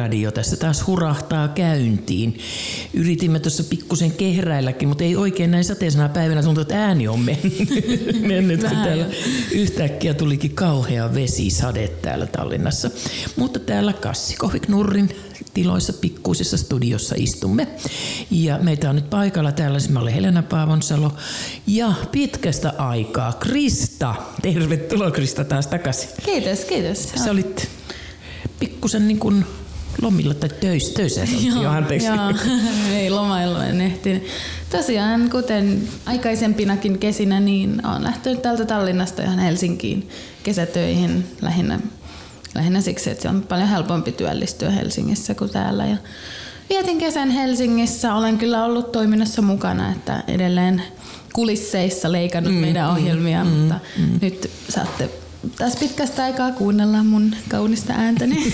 Kattiradio tässä taas hurahtaa käyntiin. Yritimme tuossa pikkusen kehräilläkin, mutta ei oikein näin sateisena päivänä tuntuu, että ääni on mennyt, mennyt kun täällä yhtäkkiä tulikin kauhea vesisade täällä Tallinnassa. Mutta täällä Kassi Kohvik-Nurrin tiloissa pikkuisessa studiossa istumme. Ja meitä on nyt paikalla täällä, siis mä olen Helena Paavonsalo ja pitkästä aikaa Krista. Tervetuloa Krista taas takaisin. Kiitos, kiitos. Sä olit pikkusen niin kuin lomilla tai töissä, töissä joo, jo, anteeksi. Joo, ei lomailu en ehtinyt. Tosiaan, kuten aikaisempinakin kesinä, niin olen lähtenyt täältä Tallinnasta ihan Helsinkiin kesätöihin lähinnä, lähinnä siksi, että se on paljon helpompi työllistyä Helsingissä kuin täällä. Ja vietin kesän Helsingissä, olen kyllä ollut toiminnassa mukana, että edelleen kulisseissa leikannut mm, meidän mm, ohjelmia, mm, mutta mm. nyt saatte taas pitkästä aikaa kuunnella mun kaunista ääntäni.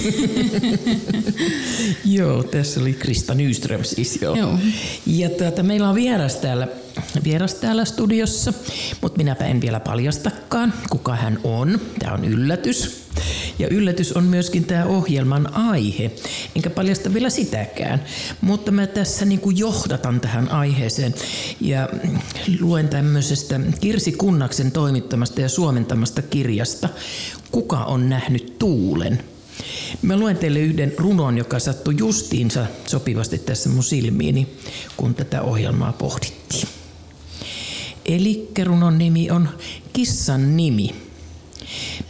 joo, tässä oli Krista Nyström siis joo. joo. Ja tuota, meillä on vieras täällä, vieras täällä studiossa, mutta minäpä en vielä paljastakaan, kuka hän on. Tämä on yllätys. Ja yllätys on myöskin tämä ohjelman aihe, enkä paljasta vielä sitäkään. Mutta mä tässä niin kuin johdatan tähän aiheeseen ja luen tämmöisestä Kirsi Kunnaksen toimittamasta ja suomentamasta kirjasta Kuka on nähnyt tuulen? Mä luen teille yhden runon, joka sattui justiinsa sopivasti tässä mun silmiini, kun tätä ohjelmaa pohdittiin. Eli runon nimi on Kissan nimi –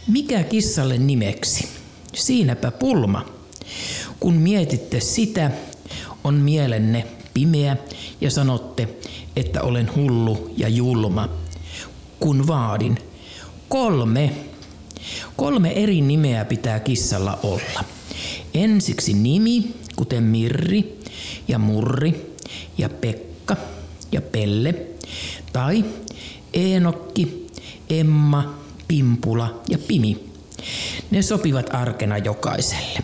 mikä kissalle nimeksi? Siinäpä pulma. Kun mietitte sitä, on mielenne pimeä ja sanotte, että olen hullu ja julma. Kun vaadin, kolme. Kolme eri nimeä pitää kissalla olla. Ensiksi nimi, kuten Mirri ja Murri ja Pekka ja Pelle. Tai Eenokki, Emma Pimpula ja Pimi. Ne sopivat arkena jokaiselle.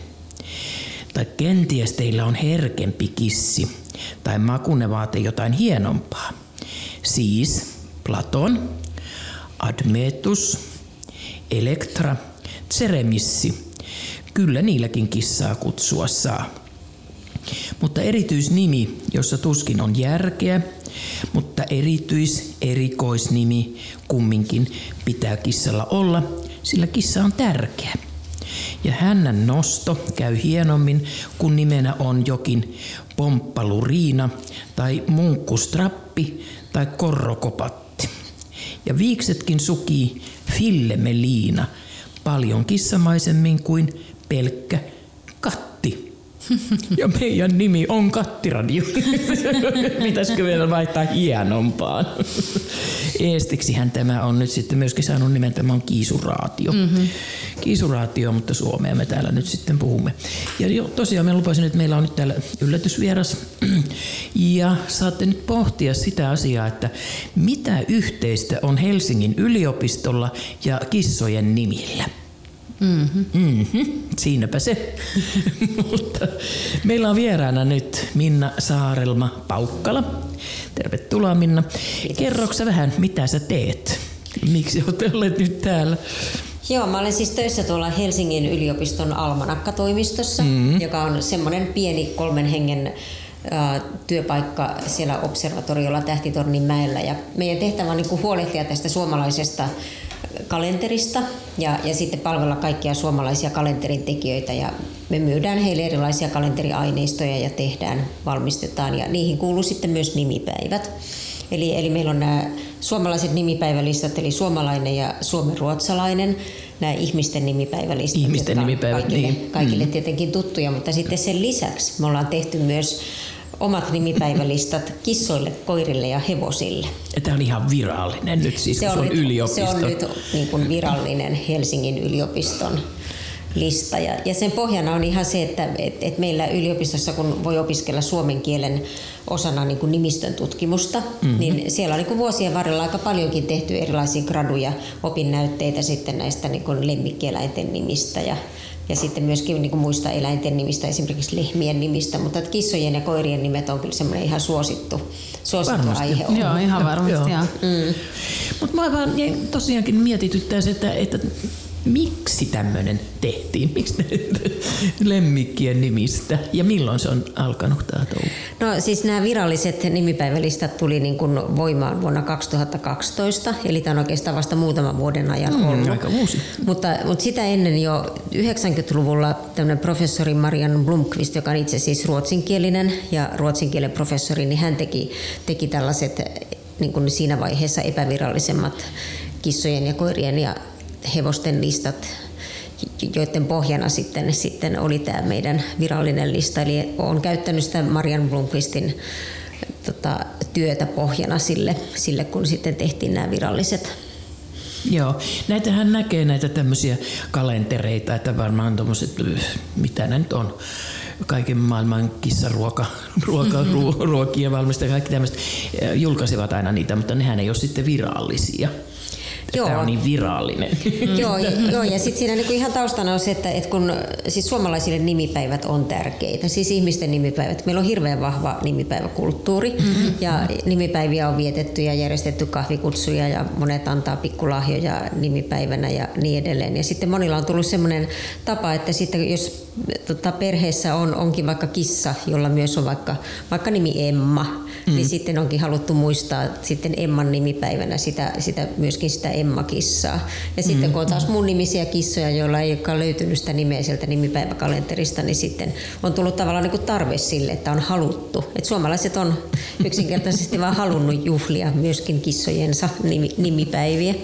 Tai kenties teillä on herkempi kissi, tai makune vaate jotain hienompaa. Siis Platon, Admetus, Elektra, Tseremissi. Kyllä niilläkin kissaa kutsua saa. Mutta erityisnimi, jossa tuskin on järkeä, mutta erityis-erikoisnimi kumminkin pitää kissalla olla, sillä kissa on tärkeä. Ja hännän nosto käy hienommin, kun nimenä on jokin pomppaluriina tai munkkustrappi tai korrokopatti. Ja viiksetkin sukii fillemeliina paljon kissamaisemmin kuin pelkkä katti. Ja meidän nimi on Kattiradio. Pitäisikö vielä vaihtaa hienompaan? Eestiksihän tämä on nyt sitten myöskin saanut nimen, tämä on Kiisuraatio. Mm-hmm. Kiisuraatio, mutta Suomea me täällä nyt sitten puhumme. Ja jo, tosiaan me lupasin, että meillä on nyt täällä yllätysvieras. Ja saatte nyt pohtia sitä asiaa, että mitä yhteistä on Helsingin yliopistolla ja kissojen nimillä. Mm-hmm. Mm-hmm. Siinäpä se. Mutta meillä on vieraana nyt Minna Saarelma Paukkala. Tervetuloa Minna. Kerroksä vähän, mitä sä teet? Miksi olet olleet nyt täällä? Joo, mä olen siis töissä tuolla Helsingin yliopiston Almanakka-toimistossa, mm-hmm. joka on semmoinen pieni kolmen hengen työpaikka siellä observatoriolla Tähtitornin mäellä. Ja meidän tehtävä on niin huolehtia tästä suomalaisesta kalenterista ja, ja sitten palvella kaikkia suomalaisia kalenterin tekijöitä ja me myydään heille erilaisia kalenteriaineistoja ja tehdään, valmistetaan ja niihin kuuluu sitten myös nimipäivät. Eli, eli meillä on nämä suomalaiset nimipäivälistat, eli suomalainen ja suomenruotsalainen, nämä ihmisten nimipäivälistat, ihmisten nimipäivät, kaikille, niin. kaikille mm. tietenkin tuttuja, mutta sitten sen lisäksi me ollaan tehty myös omat nimipäivälistat kissoille, koirille ja hevosille. Ja tämä on ihan virallinen nyt siis, se on, se on nyt, yliopisto. Se on nyt niin kuin virallinen Helsingin yliopiston lista. Ja, ja sen pohjana on ihan se, että et, et meillä yliopistossa, kun voi opiskella suomen kielen osana niin kuin nimistön tutkimusta, mm-hmm. niin siellä on niin kuin vuosien varrella aika paljonkin tehty erilaisia graduja, opinnäytteitä sitten näistä niin kuin lemmikkieläinten nimistä ja ja sitten myöskin niin kuin muista eläinten nimistä, esimerkiksi lehmien nimistä, mutta että kissojen ja koirien nimet on kyllä semmoinen ihan suosittu, suosittu varmasti. aihe. On. Joo, ihan varmasti. Joo. Mm. Mutta mä vaan tosiaankin mietityttäisi, että, että miksi tämmöinen tehtiin? Miksi lemmikkien nimistä? Ja milloin se on alkanut tämä touhu? No siis nämä viralliset nimipäivälistat tuli niin kuin voimaan vuonna 2012, eli tämä on oikeastaan vasta muutaman vuoden ajan mm, ollut. Aika uusi. Mutta, mutta sitä ennen jo 90-luvulla tämmöinen professori Marian Blomqvist, joka on itse siis ruotsinkielinen ja ruotsinkielen professori, niin hän teki, teki tällaiset niin kuin siinä vaiheessa epävirallisemmat kissojen ja koirien ja hevosten listat, joiden pohjana sitten, sitten oli tämä meidän virallinen lista. Eli olen käyttänyt sitä Marian Blomqvistin tota, työtä pohjana sille, sille, kun sitten tehtiin nämä viralliset Joo, näitähän näkee näitä tämmöisiä kalentereita, että varmaan tuommoiset, mitä ne nyt on, kaiken maailman kissaruoka, ruoka, mm-hmm. ruokia valmistaa, kaikki tämmöistä, julkaisivat aina niitä, mutta nehän ei ole sitten virallisia. Joo. Tämä on niin virallinen. joo, ja, joo, ja sitten siinä niinku ihan taustana on se, että, että kun siis suomalaisille nimipäivät on tärkeitä, siis ihmisten nimipäivät. Meillä on hirveän vahva nimipäiväkulttuuri mm-hmm. ja nimipäiviä on vietetty ja järjestetty kahvikutsuja ja monet antaa pikkulahjoja nimipäivänä ja niin edelleen. Ja sitten monilla on tullut sellainen tapa, että sitten jos tota, perheessä on, onkin vaikka kissa, jolla myös on vaikka, vaikka nimi Emma, mm. niin sitten onkin haluttu muistaa sitten Emman nimipäivänä sitä, sitä, myöskin sitä Emma-kissaa. Ja sitten mm. kun on taas mun nimisiä kissoja, joilla ei olekaan löytynyt sitä nimeä sieltä nimipäiväkalenterista, niin sitten on tullut tavallaan niin kuin tarve sille, että on haluttu. Et suomalaiset on yksinkertaisesti vaan halunnut juhlia myöskin kissojensa nimi, nimipäiviä.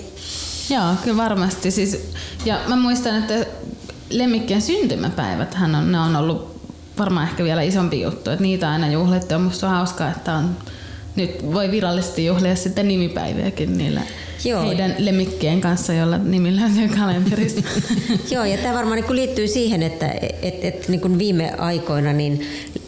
Joo, kyllä varmasti. Siis, ja mä muistan, että lemmikkien syntymäpäivät hän on, ne on ollut varmaan ehkä vielä isompi juttu, että niitä aina juhlittu. Ja musta on hauskaa, että on, nyt voi virallisesti juhlia sitten nimipäiviäkin niillä Joo. heidän lemmikkien kanssa, jolla nimi löytyy kalenterista. Joo, ja tämä varmaan niin liittyy siihen, että et, et, niin viime aikoina niin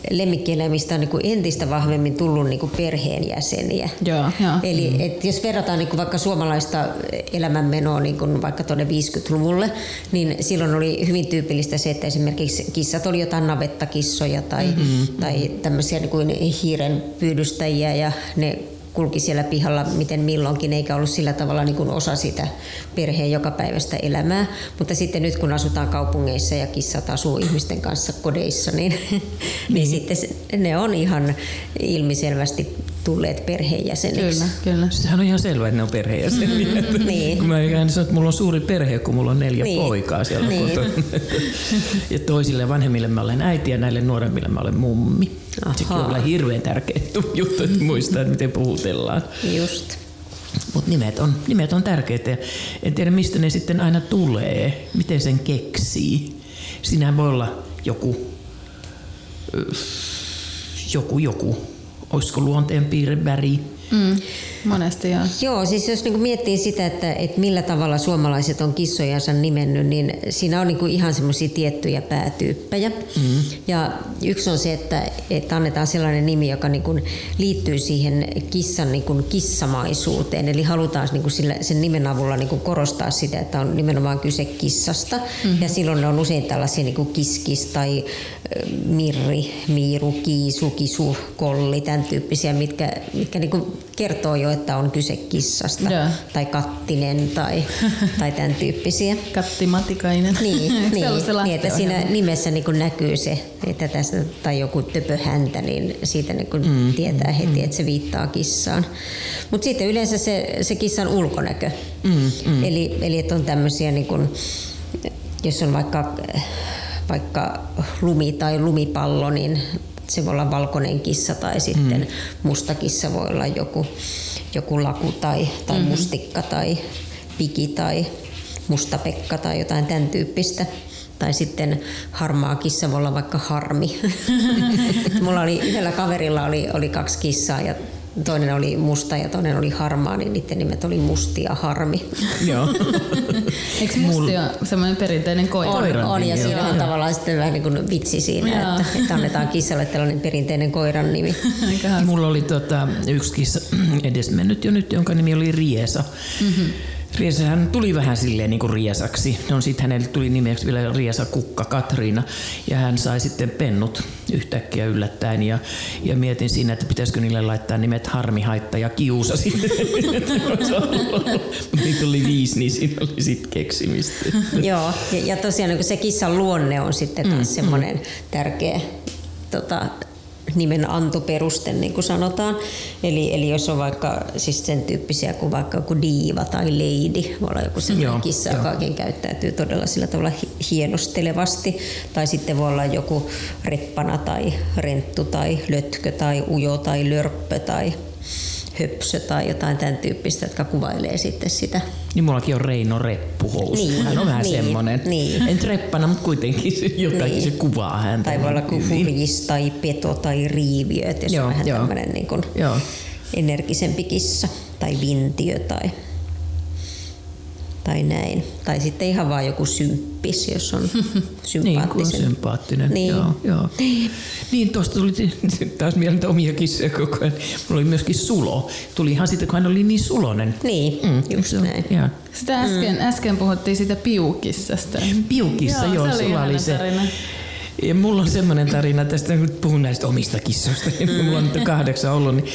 lemmikkieläimistä on niin kuin entistä vahvemmin tullut niin kuin perheenjäseniä. Joo, joo. Eli mm. et jos verrataan niin kuin vaikka suomalaista elämänmenoa niin kuin vaikka tuonne 50-luvulle, niin silloin oli hyvin tyypillistä se, että esimerkiksi kissat oli jotain navettakissoja tai, mm-hmm. tai tämmöisiä niin kuin hiiren pyydystäjiä ja ne kulki siellä pihalla miten milloinkin, eikä ollut sillä tavalla niin kuin osa sitä perheen jokapäiväistä elämää. Mutta sitten nyt kun asutaan kaupungeissa ja kissat asuu ihmisten kanssa kodeissa, niin, niin. niin sitten ne on ihan ilmiselvästi tulleet perheenjäseniksi. Kyllä, kyllä. Sehän on ihan selvä, että ne on perheenjäseniä. Mm-hmm. niin. Kun mä sanon, että mulla on suuri perhe, kun mulla on neljä niin. poikaa siellä niin. kotona. ja toisille vanhemmille mä olen äiti ja näille nuoremmille mä olen mummi. Sekin on olla hirveän tärkeä juttu, että muistaa, että miten puhutellaan. Just. Mutta nimet on, nimet on tärkeitä. En tiedä, mistä ne sitten aina tulee, miten sen keksii. Siinähän voi olla joku, joku, joku. Olisiko luonteen piirre, väri, Mm, monesti joo. Joo, siis jos niinku miettii sitä, että, että millä tavalla suomalaiset on kissojansa nimennyt, niin siinä on niinku ihan semmoisia tiettyjä päätyyppejä. Mm. Ja yksi on se, että, että annetaan sellainen nimi, joka niinku liittyy siihen kissan niinku kissamaisuuteen. Eli halutaan niinku sillä, sen nimen avulla niinku korostaa sitä, että on nimenomaan kyse kissasta. Mm-hmm. Ja silloin ne on usein tällaisia niinku kiskis tai mirri, miiru, kiisu, kisu, kolli, tämän tyyppisiä, mitkä, mitkä niinku kertoo jo, että on kyse kissasta yeah. tai kattinen tai, tai tämän tyyppisiä. Kattimatikainen. Niin, niin, niin että siinä nimessä niin näkyy se, että tässä tai joku töpöhäntä, niin siitä niin mm. tietää heti, mm. että se viittaa kissaan. Mutta sitten yleensä se, se kissan ulkonäkö. Mm. Mm. Eli, eli että on tämmöisiä, niin kuin, jos on vaikka vaikka lumi tai lumipallo, niin se voi olla valkoinen kissa tai sitten mm. musta kissa voi olla joku, joku laku tai, tai mm-hmm. mustikka tai piki tai mustapekka tai jotain tämän tyyppistä. Tai sitten harmaa kissa voi olla vaikka harmi. Mulla oli, yhdellä kaverilla oli, oli kaksi kissaa ja toinen oli musta ja toinen oli harmaa, niin niiden nimet oli Musti ja Harmi. Joo. Eikö Musti ole semmoinen perinteinen koira? On, Koiran on ja nimi, siinä joo. on tavallaan sitten vähän niin kuin vitsi siinä, Joo. että, että annetaan kissalle tällainen perinteinen koiran nimi. Mulla oli tota, yksi kissa edesmennyt jo nyt, jonka nimi oli Riesa. Mm-hmm. Riesa hän tuli vähän silleen niin kuin Riesaksi. No sitten hänelle tuli nimeksi vielä Riesa Kukka Katriina. Ja hän sai sitten pennut yhtäkkiä yllättäen. Ja, ja mietin siinä, että pitäisikö niille laittaa nimet Harmi, Haitta ja Kiusa sitten. Niitä oli viisi, niin siinä oli sitten keksimistä. Joo, ja, ja tosiaan niin se kissan luonne on sitten taas mm, semmoinen tärkeä tota, nimen antoperuste, niin kuin sanotaan. Eli, eli jos on vaikka siis sen tyyppisiä kuin vaikka joku diiva tai lady, voi olla joku sellainen kissa, joo. joka käyttäytyy todella sillä tavalla hi- hienostelevasti. Tai sitten voi olla joku reppana tai renttu tai lötkö tai ujo tai lörppö tai höpsö tai jotain tämän tyyppistä, jotka kuvailee sitten sitä Niin mullakin on Reino Reppuhousu. Niin, hän on vähän niin, semmoinen. niin. En treppana, mutta kuitenkin se, jotakin Niin. se kuvaa häntä. Tai voi olla kuin tai peto tai riiviö, että jos Joo, on vähän joo. tämmöinen niin kuin energisempi kissa tai vintiö tai, tai näin. Tai sitten ihan vaan joku symppis, jos on Niin, kun on sympaattisen. sympaattinen. Niin. Joo, joo. Niin, tuosta tuli taas mieleen niitä omia kissoja koko ajan. Mulla oli myöskin Sulo. Tuli ihan sitten, kun hän oli niin sulonen. Niin, just se on- näin. Joo. Sitä äsken, mm. äsken puhuttiin siitä piukissasta. Piukissa, joo, Joo, se oli oli se. tarina. Ja mulla on semmoinen tarina tästä, kun puhun näistä omista kissoista, niin mulla on nyt kahdeksan ollut, niin,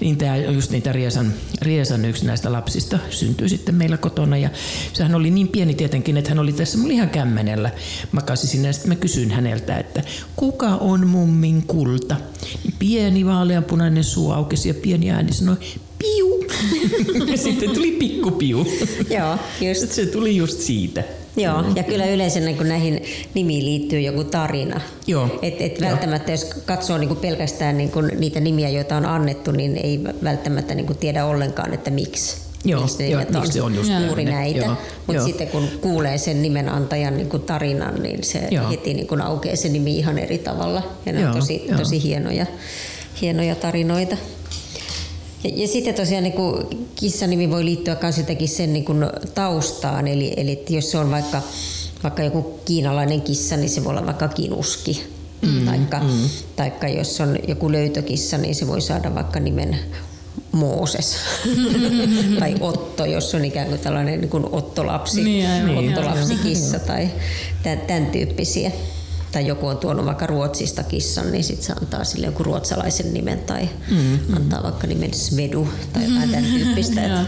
niin tämä just niitä Riesan, Riesan yksi näistä lapsista syntyi sitten meillä kotona. Ja sehän oli niin pieni tietenkin, että hän oli tässä mulla ihan kämmenellä. Makasi sinne ja sitten mä kysyin häneltä, että kuka on mummin kulta? Niin pieni vaaleanpunainen suu aukesi ja pieni ääni sanoi, piu. ja sitten tuli pikkupiu. Joo, just. Se tuli just siitä. Joo, ja kyllä yleensä niin kuin näihin nimiin liittyy joku tarina. Joo. Et, et Joo. välttämättä jos katsoo niin kuin pelkästään niin kuin niitä nimiä, joita on annettu, niin ei välttämättä niin kuin tiedä ollenkaan, että miksi. Joo, miksi ne joo, miksi se on just juuri näin. näitä. Joo, Mutta joo. sitten kun kuulee sen nimenantajan niin kuin tarinan, niin se Joo. heti niin kuin aukeaa se nimi ihan eri tavalla. Ja ne Joo, on tosi, joo. tosi hienoja, hienoja tarinoita. Ja, ja sitten tosiaan niin kuin kissanimi voi liittyä myös jotenkin sen niin kuin taustaan, eli, eli jos se on vaikka, vaikka joku kiinalainen kissa, niin se voi olla vaikka kinuski. Mm, taikka, mm. taikka jos on joku löytökissa, niin se voi saada vaikka nimen Mooses tai Otto, jos on ikään kuin tällainen niin kuin Otto-lapsi, Niin. Otto-lapsikissa tai tämän, tämän tyyppisiä. Tai joku on tuonut vaikka Ruotsista kissan, niin sitten se antaa sille joku ruotsalaisen nimen tai mm, antaa vaikka nimen Svedu tai jotain tämän tyyppistä. Että,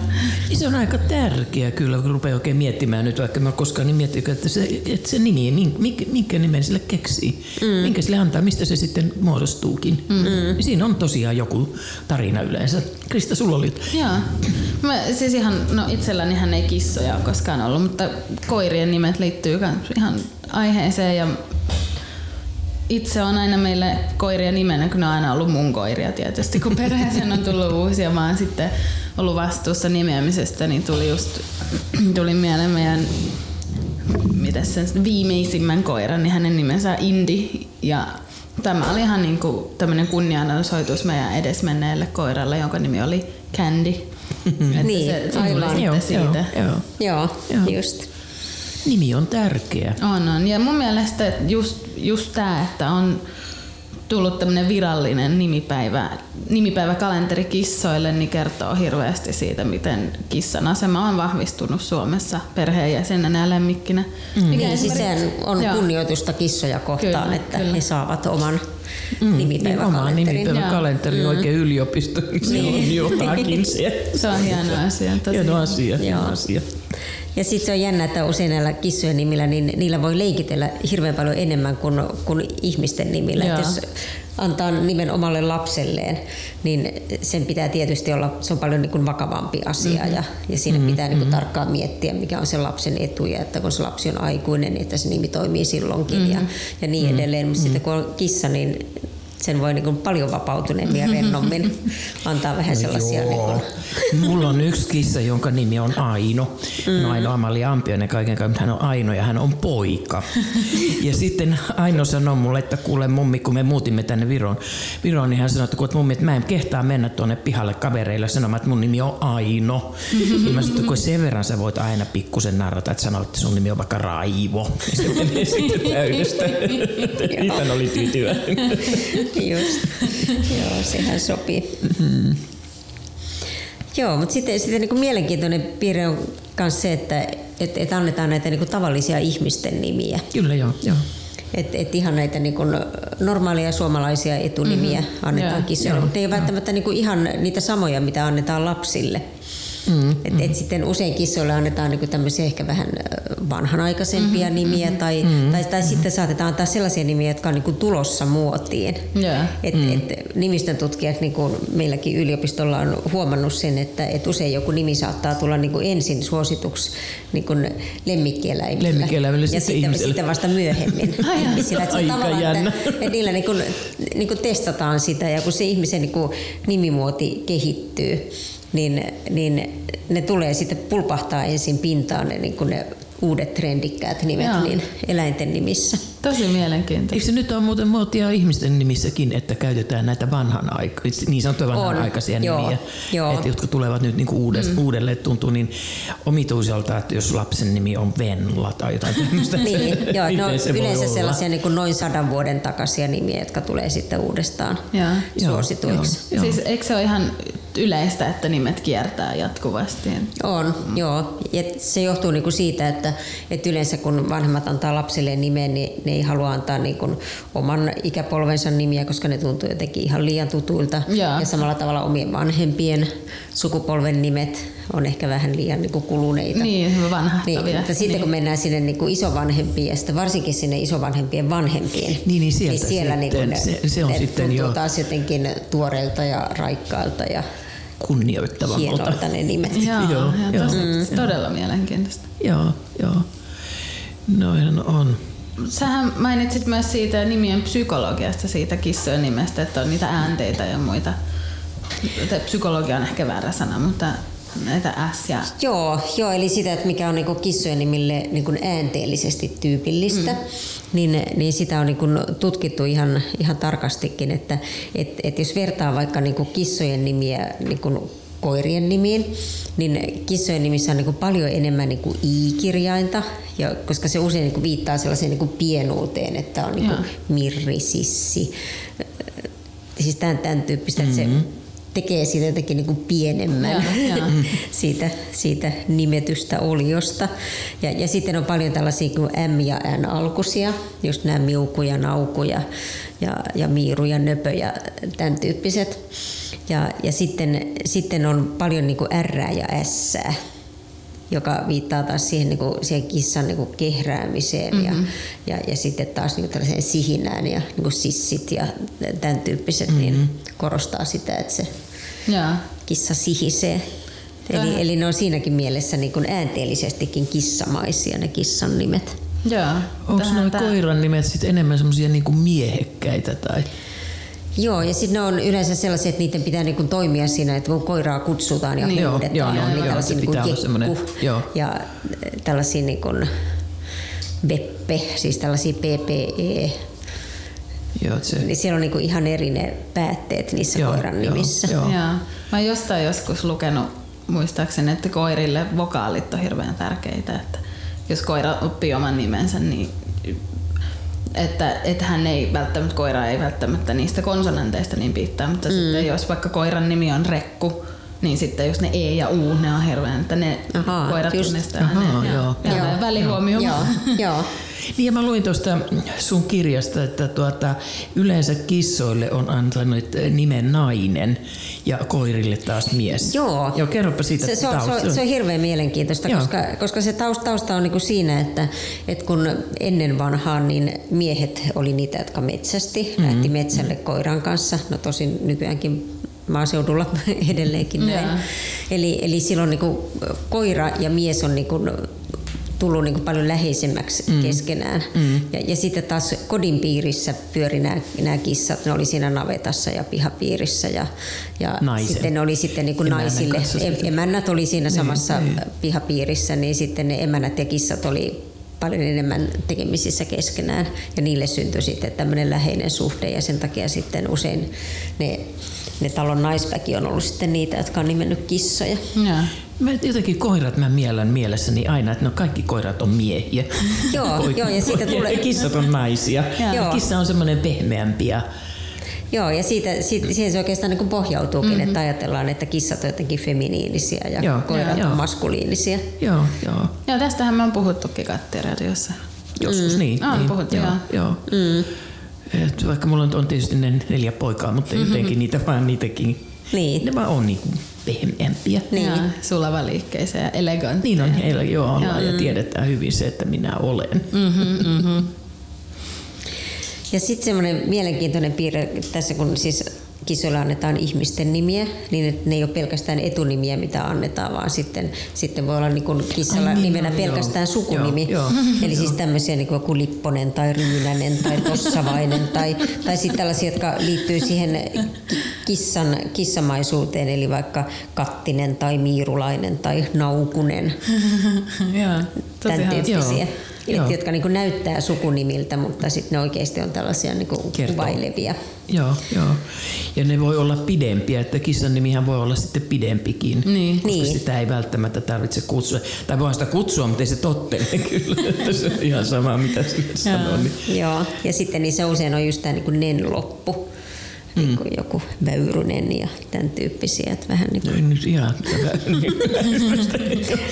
Se on aika tärkeä kyllä, kun rupeaa oikein miettimään nyt, vaikka mä koskaan niin miettinyt, että se, että se nimi, min- minkä, minkä nimen sille keksii, mm. minkä sille antaa, mistä se sitten muodostuukin. Mm. Niin Siinä on tosiaan joku tarina yleensä. Krista, sulla oli Joo. Mä, siis ihan, no itselläni hän ei kissoja ole koskaan ollut, mutta koirien nimet liittyy ihan aiheeseen ja itse on aina meille koirien nimenä, kun ne on aina ollut mun koiria tietysti. Kun perheeseen on tullut uusia, mä oon sitten ollut vastuussa nimeämisestä, niin tuli just tuli mieleen meidän mitä sen viimeisimmän koiran, niin hänen nimensä on Indi. Ja tämä oli ihan niinku tämmöinen kunnianosoitus meidän edesmenneelle koiralle, jonka nimi oli Candy. Että Niin, se, se aivan. sitten joo, siitä. joo, joo. joo, Joo. just. Nimi on tärkeä. On, on. Ja mun mielestä että just, just tämä, että on tullut tämmöinen virallinen nimipäivä, nimipäiväkalenteri kissoille, niin kertoo hirveästi siitä, miten kissan asema on vahvistunut Suomessa perheenjäsenenä ja lemmikkinä. Mm. Niin, siis sehän on Joo. kunnioitusta kissoja kohtaan, Kyllä, että kyllä. he saavat oman Mm, Niin, oma nimipäiväkalenterin. nimipäiväkalenteri oikein yliopisto, niin se on jotakin se. Se on hieno asia. Tosi. Hieno asia, Joo. hieno asia. Ja sitten se on jännä, että usein näillä kissojen nimillä, niin niillä voi leikitellä hirveän paljon enemmän kuin, kuin ihmisten nimillä. Joo. Et jos antaa nimen omalle lapselleen, niin sen pitää tietysti olla, se on paljon niin kuin vakavampi asia Mm-hmm. ja, ja siinä pitää niin kuin tarkkaan miettiä, mikä on sen lapsen etu ja että kun se lapsi on aikuinen, niin että se nimi toimii silloinkin ja, Mm-hmm. ja niin edelleen. Mutta sitten kun on kissa, niin sen voi niin paljon vapautuneemmin ja rennommin antaa vähän sellaisia... No, niin kuin... Mulla on yksi kissa, jonka nimi on Aino. Mm. No Aino Amalia Ampiainen kaiken kaikkiaan, hän on Aino ja hän on poika. ja sitten Aino sanoi mulle, että kuule mummi, kun me muutimme tänne Viroon, Viroon niin hän sanoi, että, kun, mummi, että mä en kehtaa mennä tuonne pihalle kavereille sanomaan, että mun nimi on Aino. ja mä sanoin, että kun sen verran sä voit aina pikkusen narrata, että sanoit, että sun nimi on vaikka Raivo. Ja se menee sitten täydestä. Itän oli tyytyväinen. Just. Joo, sehän sopii. Mm-hmm. Joo, mutta sitten, sitten niin mielenkiintoinen piirre on myös se, että et, et annetaan näitä niin kuin tavallisia ihmisten nimiä. Kyllä, joo. joo. Että et ihan näitä niin kuin normaaleja suomalaisia etunimiä mm-hmm. annetaan kissoille, mutta ei ole välttämättä niin kuin ihan niitä samoja, mitä annetaan lapsille. Mm, et, mm. et sitten usein kissoille annetaan niinku tämmöisiä ehkä vähän vanhanaikaisempia mm, nimiä mm, tai, mm, tai, tai mm. sitten saatetaan antaa sellaisia nimiä, jotka on niinku tulossa muotiin. Yeah. Et, mm. et nimistön tutkijat niinku meilläkin yliopistolla on huomannut sen, että et usein joku nimi saattaa tulla niinku ensin suosituksi niinku lemmikkieläimillä. Lemmikkieläimillä ja sitten, sitten vasta myöhemmin. Sillä, että Aika jännä. Että, että niillä niinku, niinku testataan sitä ja kun se ihmisen niinku nimimuoti kehittyy, niin, niin ne tulee sitten pulpahtaa ensin pintaan ne, niin ne uudet trendikkäät nimet Joo. niin eläinten nimissä. Tosi mielenkiintoista. Eikö se nyt ole muuten muotia ihmisten nimissäkin, että käytetään näitä vanhan aika, niin sanottuja vanhanaikaisia on. nimiä, joo, Että, jotka tulevat nyt niin kuin uudes, mm. uudelle tuntuu niin omituiselta, että jos lapsen nimi on Venla tai jotain tämmöistä. niin, joo, no, se yleensä sellaisia niin kuin noin sadan vuoden takaisia nimiä, jotka tulee sitten uudestaan ja. suosituiksi. Joo, joo. Siis eikö se ole ihan yleistä, että nimet kiertää jatkuvasti? On, mm. joo. Ja se johtuu niinku siitä, että, että yleensä kun vanhemmat antaa lapselle nimen, niin ne ei halua antaa niinku oman ikäpolvensa nimiä, koska ne tuntuu jotenkin ihan liian tutuilta. Ja, ja samalla tavalla omien vanhempien sukupolven nimet on ehkä vähän liian niin kuin kuluneita. Niin, vanhahtavia. Niin, mutta sitten niin. kun mennään sinne niin kuin isovanhempiin ja sitten varsinkin sinne isovanhempien vanhempiin, niin, niin, sieltä niin siellä sitten, niin kuin ne, se, se on ne sitten tuntuu jo taas jotenkin tuoreilta ja raikkailta ja kunnioittavammalta. ne nimet. Joo, joo, joo. Mm. todella mielenkiintoista. Joo, joo. Noin on. Sähän mainitsit myös siitä nimien psykologiasta, siitä kissojen nimestä, että on niitä äänteitä ja muita. Psykologia on ehkä väärä sana, mutta näitä S ja... Joo, joo, eli sitä, että mikä on niinku kissojen nimille niinku äänteellisesti tyypillistä, mm. niin, niin sitä on niinku tutkittu ihan, ihan tarkastikin, että et, et jos vertaa vaikka niinku kissojen nimiä niinku koirien nimiin, niin kissojen nimissä on niin paljon enemmän niin i-kirjainta, ja, koska se usein niin viittaa sellaiseen niin pienuuteen, että on niin mirri, sissi, siis tämän, tämän tyyppistä, mm-hmm. että se mm-hmm tekee siitä jotenkin niin kuin pienemmän ja, ja. siitä, siitä nimetystä oliosta. Ja, ja sitten on paljon tällaisia kuin M ja N alkusia, just nämä miukuja, naukuja ja, ja miiru ja nöpö ja tämän tyyppiset. Ja, ja sitten, sitten on paljon niin kuin R ja S joka viittaa taas siihen, niin kuin, siihen kissan niin kuin kehräämiseen mm-hmm. ja, ja, ja sitten taas niin kuin tällaiseen sihinään ja niin kuin sissit ja tämän tyyppiset, niin mm-hmm. niin korostaa sitä, että se ja. kissa sihisee. Eli, eli ne on siinäkin mielessä niin kuin äänteellisestikin kissamaisia ne kissan nimet. Joo. Onko nuo koiran nimet sitten enemmän semmoisia niin miehekkäitä tai? Joo, ja sitten ne on yleensä sellaisia, että niiden pitää niinku toimia siinä, että kun koiraa kutsutaan ja niin, huudetaan, joo, joo, niin joo, tällaisia niinku kekku joo. ja tällaisia niinku beppe, siis tällaisia PPE. Joo, se... Niin siellä on niinku ihan eri ne päätteet niissä joo, koiran joo, nimissä. Joo. Joo. Mä oon jostain joskus lukenut muistaakseni, että koirille vokaalit on hirveän tärkeitä, että jos koira oppii oman nimensä, niin että, että hän ei välttämättä, koira ei välttämättä niistä konsonanteista niin piittaa, mutta mm. sitten jos vaikka koiran nimi on Rekku, niin sitten jos ne E ja U, ne on hirveän, että ne Aha, koirat tunnistaa Aha, ne. Joo, joo, joo, välihuomio. Joo, joo. Niin ja mä luin tuosta sun kirjasta, että tuota, yleensä kissoille on antanut nimen nainen ja koirille taas mies. Joo. Joo, kerropa siitä se, se, on, se, on, se on hirveän mielenkiintoista, koska, koska se tausta, tausta on niinku siinä, että, että kun ennen vanhaan niin miehet oli niitä, jotka metsästi, mm-hmm. lähti metsälle koiran kanssa. No tosin nykyäänkin maaseudulla edelleenkin näin. Eli, eli silloin niin koira ja mies on niin tullut niin kuin paljon läheisemmäksi mm. keskenään. Mm. Ja, ja sitten taas kodin piirissä pyöri nämä, nämä kissat, ne oli siinä navetassa ja pihapiirissä ja, ja sitten ne oli sitten niin kuin naisille, emännät oli siinä niin, samassa niin. pihapiirissä, niin sitten ne emännät ja kissat oli paljon enemmän tekemisissä keskenään ja niille syntyi sitten tämmöinen läheinen suhde ja sen takia sitten usein ne, ne talon naisväki on ollut sitten niitä, jotka on nimennyt kissoja. Ja. Mä jotenkin koirat mä mielen mielessäni aina, että no kaikki koirat on miehiä. Joo, joo ja siitä tulee... Kissat on naisia. Ja kissa on semmoinen pehmeämpi ja Joo, ja siitä, siitä, siihen se oikeastaan niin pohjautuukin, mm-hmm. että ajatellaan, että kissat on jotenkin feminiinisiä ja joo, koirat joo, on maskuliinisia. Joo, joo. Joo, tästähän me on puhuttukin kattiradiossa. Joskus mm. niin. On niin, puhuttu, joo. joo. Mm. Et vaikka mulla on tietysti ne neljä poikaa, mutta mm-hmm. jotenkin niitä vaan niitäkin, niin. ne vaan on niin pehmeämpiä. Niin. Ja sulavaliikkeisiä ja elegantteja. Niin on, joo, joo. ja tiedetään hyvin se, että minä olen. Mm-hmm, mm-hmm. Ja sitten semmoinen mielenkiintoinen piirre tässä, kun siis kisoille annetaan ihmisten nimiä, niin että ne ei ole pelkästään etunimiä, mitä annetaan, vaan sitten, sitten voi olla niin kuin kissalla niin, nimenä no, pelkästään joo, sukunimi. Joo, joo, Eli siis tämmöisiä niin kuin Lipponen tai Ryynänen tai Tossavainen tai, tai sitten tällaisia, jotka liittyy siihen kissan, kissamaisuuteen, eli vaikka Kattinen tai Miirulainen tai Naukunen. Joo, Tämän tyyppisiä. Joo et, jotka niin näyttää sukunimiltä, mutta sitten ne oikeasti on tällaisia niin kuvailevia. Joo, joo. Ja ne voi olla pidempiä, että kissan nimihän voi olla sitten pidempikin. Niin. Koska niin. sitä ei välttämättä tarvitse kutsua. Tai voi sitä kutsua, mutta ei se tottele kyllä. Että se on ihan sama, mitä sanoo. Niin. Joo, ja sitten niissä usein on just tämä niin nen-loppu mm. niin kuin joku väyrynen ja tämän tyyppisiä. Että vähän niin kuin... No, nyt ihan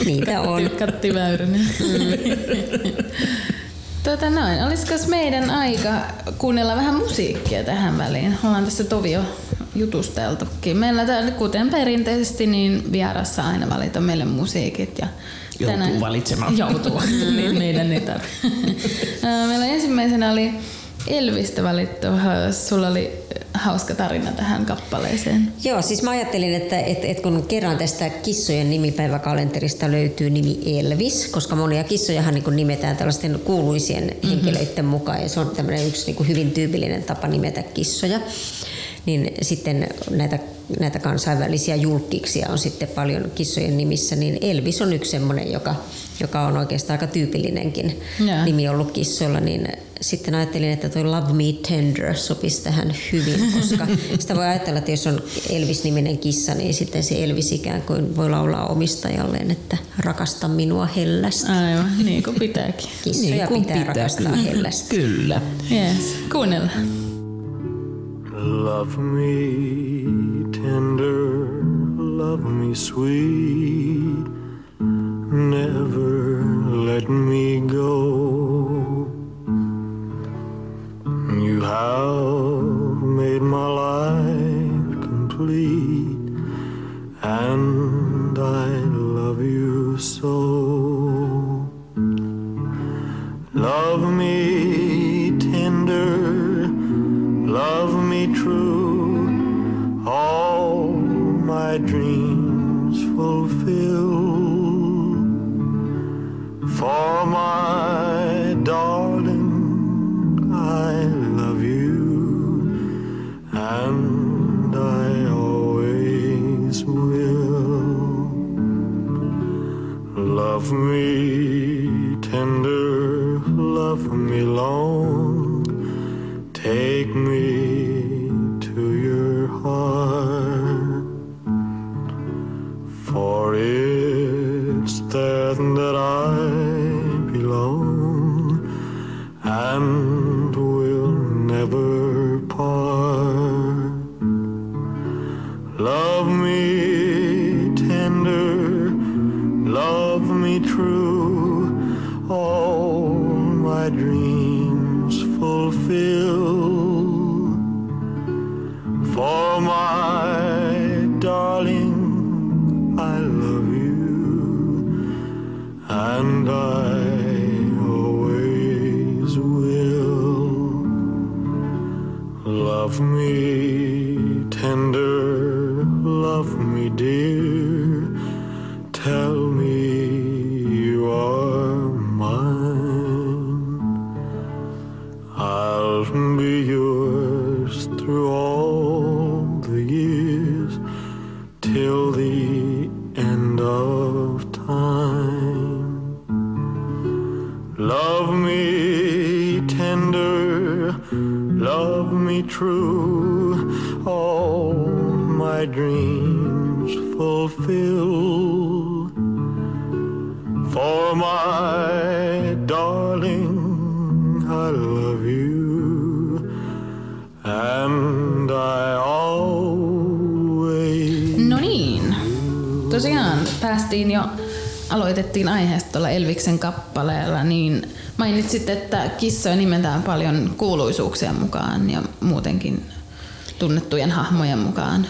Niitä on. Katti Väyrynen. Tota noin, olisiko meidän aika kuunnella vähän musiikkia tähän väliin? Ollaan tässä tovi jo jutusteltukin. Meillä täällä, kuten perinteisesti, niin vierassa aina valita meille musiikit. Ja joutuu tänään, valitsemaan. Joutuu, niin meidän ei Meillä ensimmäisenä oli Elvistä valittu. Sulla oli hauska tarina tähän kappaleeseen. Joo, siis mä ajattelin, että, että, että kun kerran tästä kissojen nimipäiväkalenterista löytyy nimi Elvis, koska monia kissojahan niin nimetään tällaisten kuuluisien mm-hmm. henkilöiden mukaan ja se on tämmöinen yksi niin hyvin tyypillinen tapa nimetä kissoja niin sitten näitä, näitä kansainvälisiä julkkiksia on sitten paljon kissojen nimissä, niin Elvis on yksi semmoinen, joka, joka on oikeastaan aika tyypillinenkin ja. nimi ollut kissoilla, niin sitten ajattelin, että toi Love Me Tender sopisi tähän hyvin, koska sitä voi ajatella, että jos on Elvis-niminen kissa, niin sitten se Elvis ikään kuin voi laulaa omistajalleen, että rakasta minua hellästi. Aivan, niin kuin pitääkin. Kissoja niin kuin pitää, pitää rakastaa hellästi. Kyllä. Yes. Kuunnellaan. Love me tender, love me sweet, never let me go. You have made my life complete, and I love you so. Love me tender, love me true, all my dreams fulfill. For my aloitettiin aiheesta tuolla Elviksen kappaleella, niin mainitsit, että kissoja nimetään paljon kuuluisuuksien mukaan ja muutenkin tunnettujen hahmojen mukaan.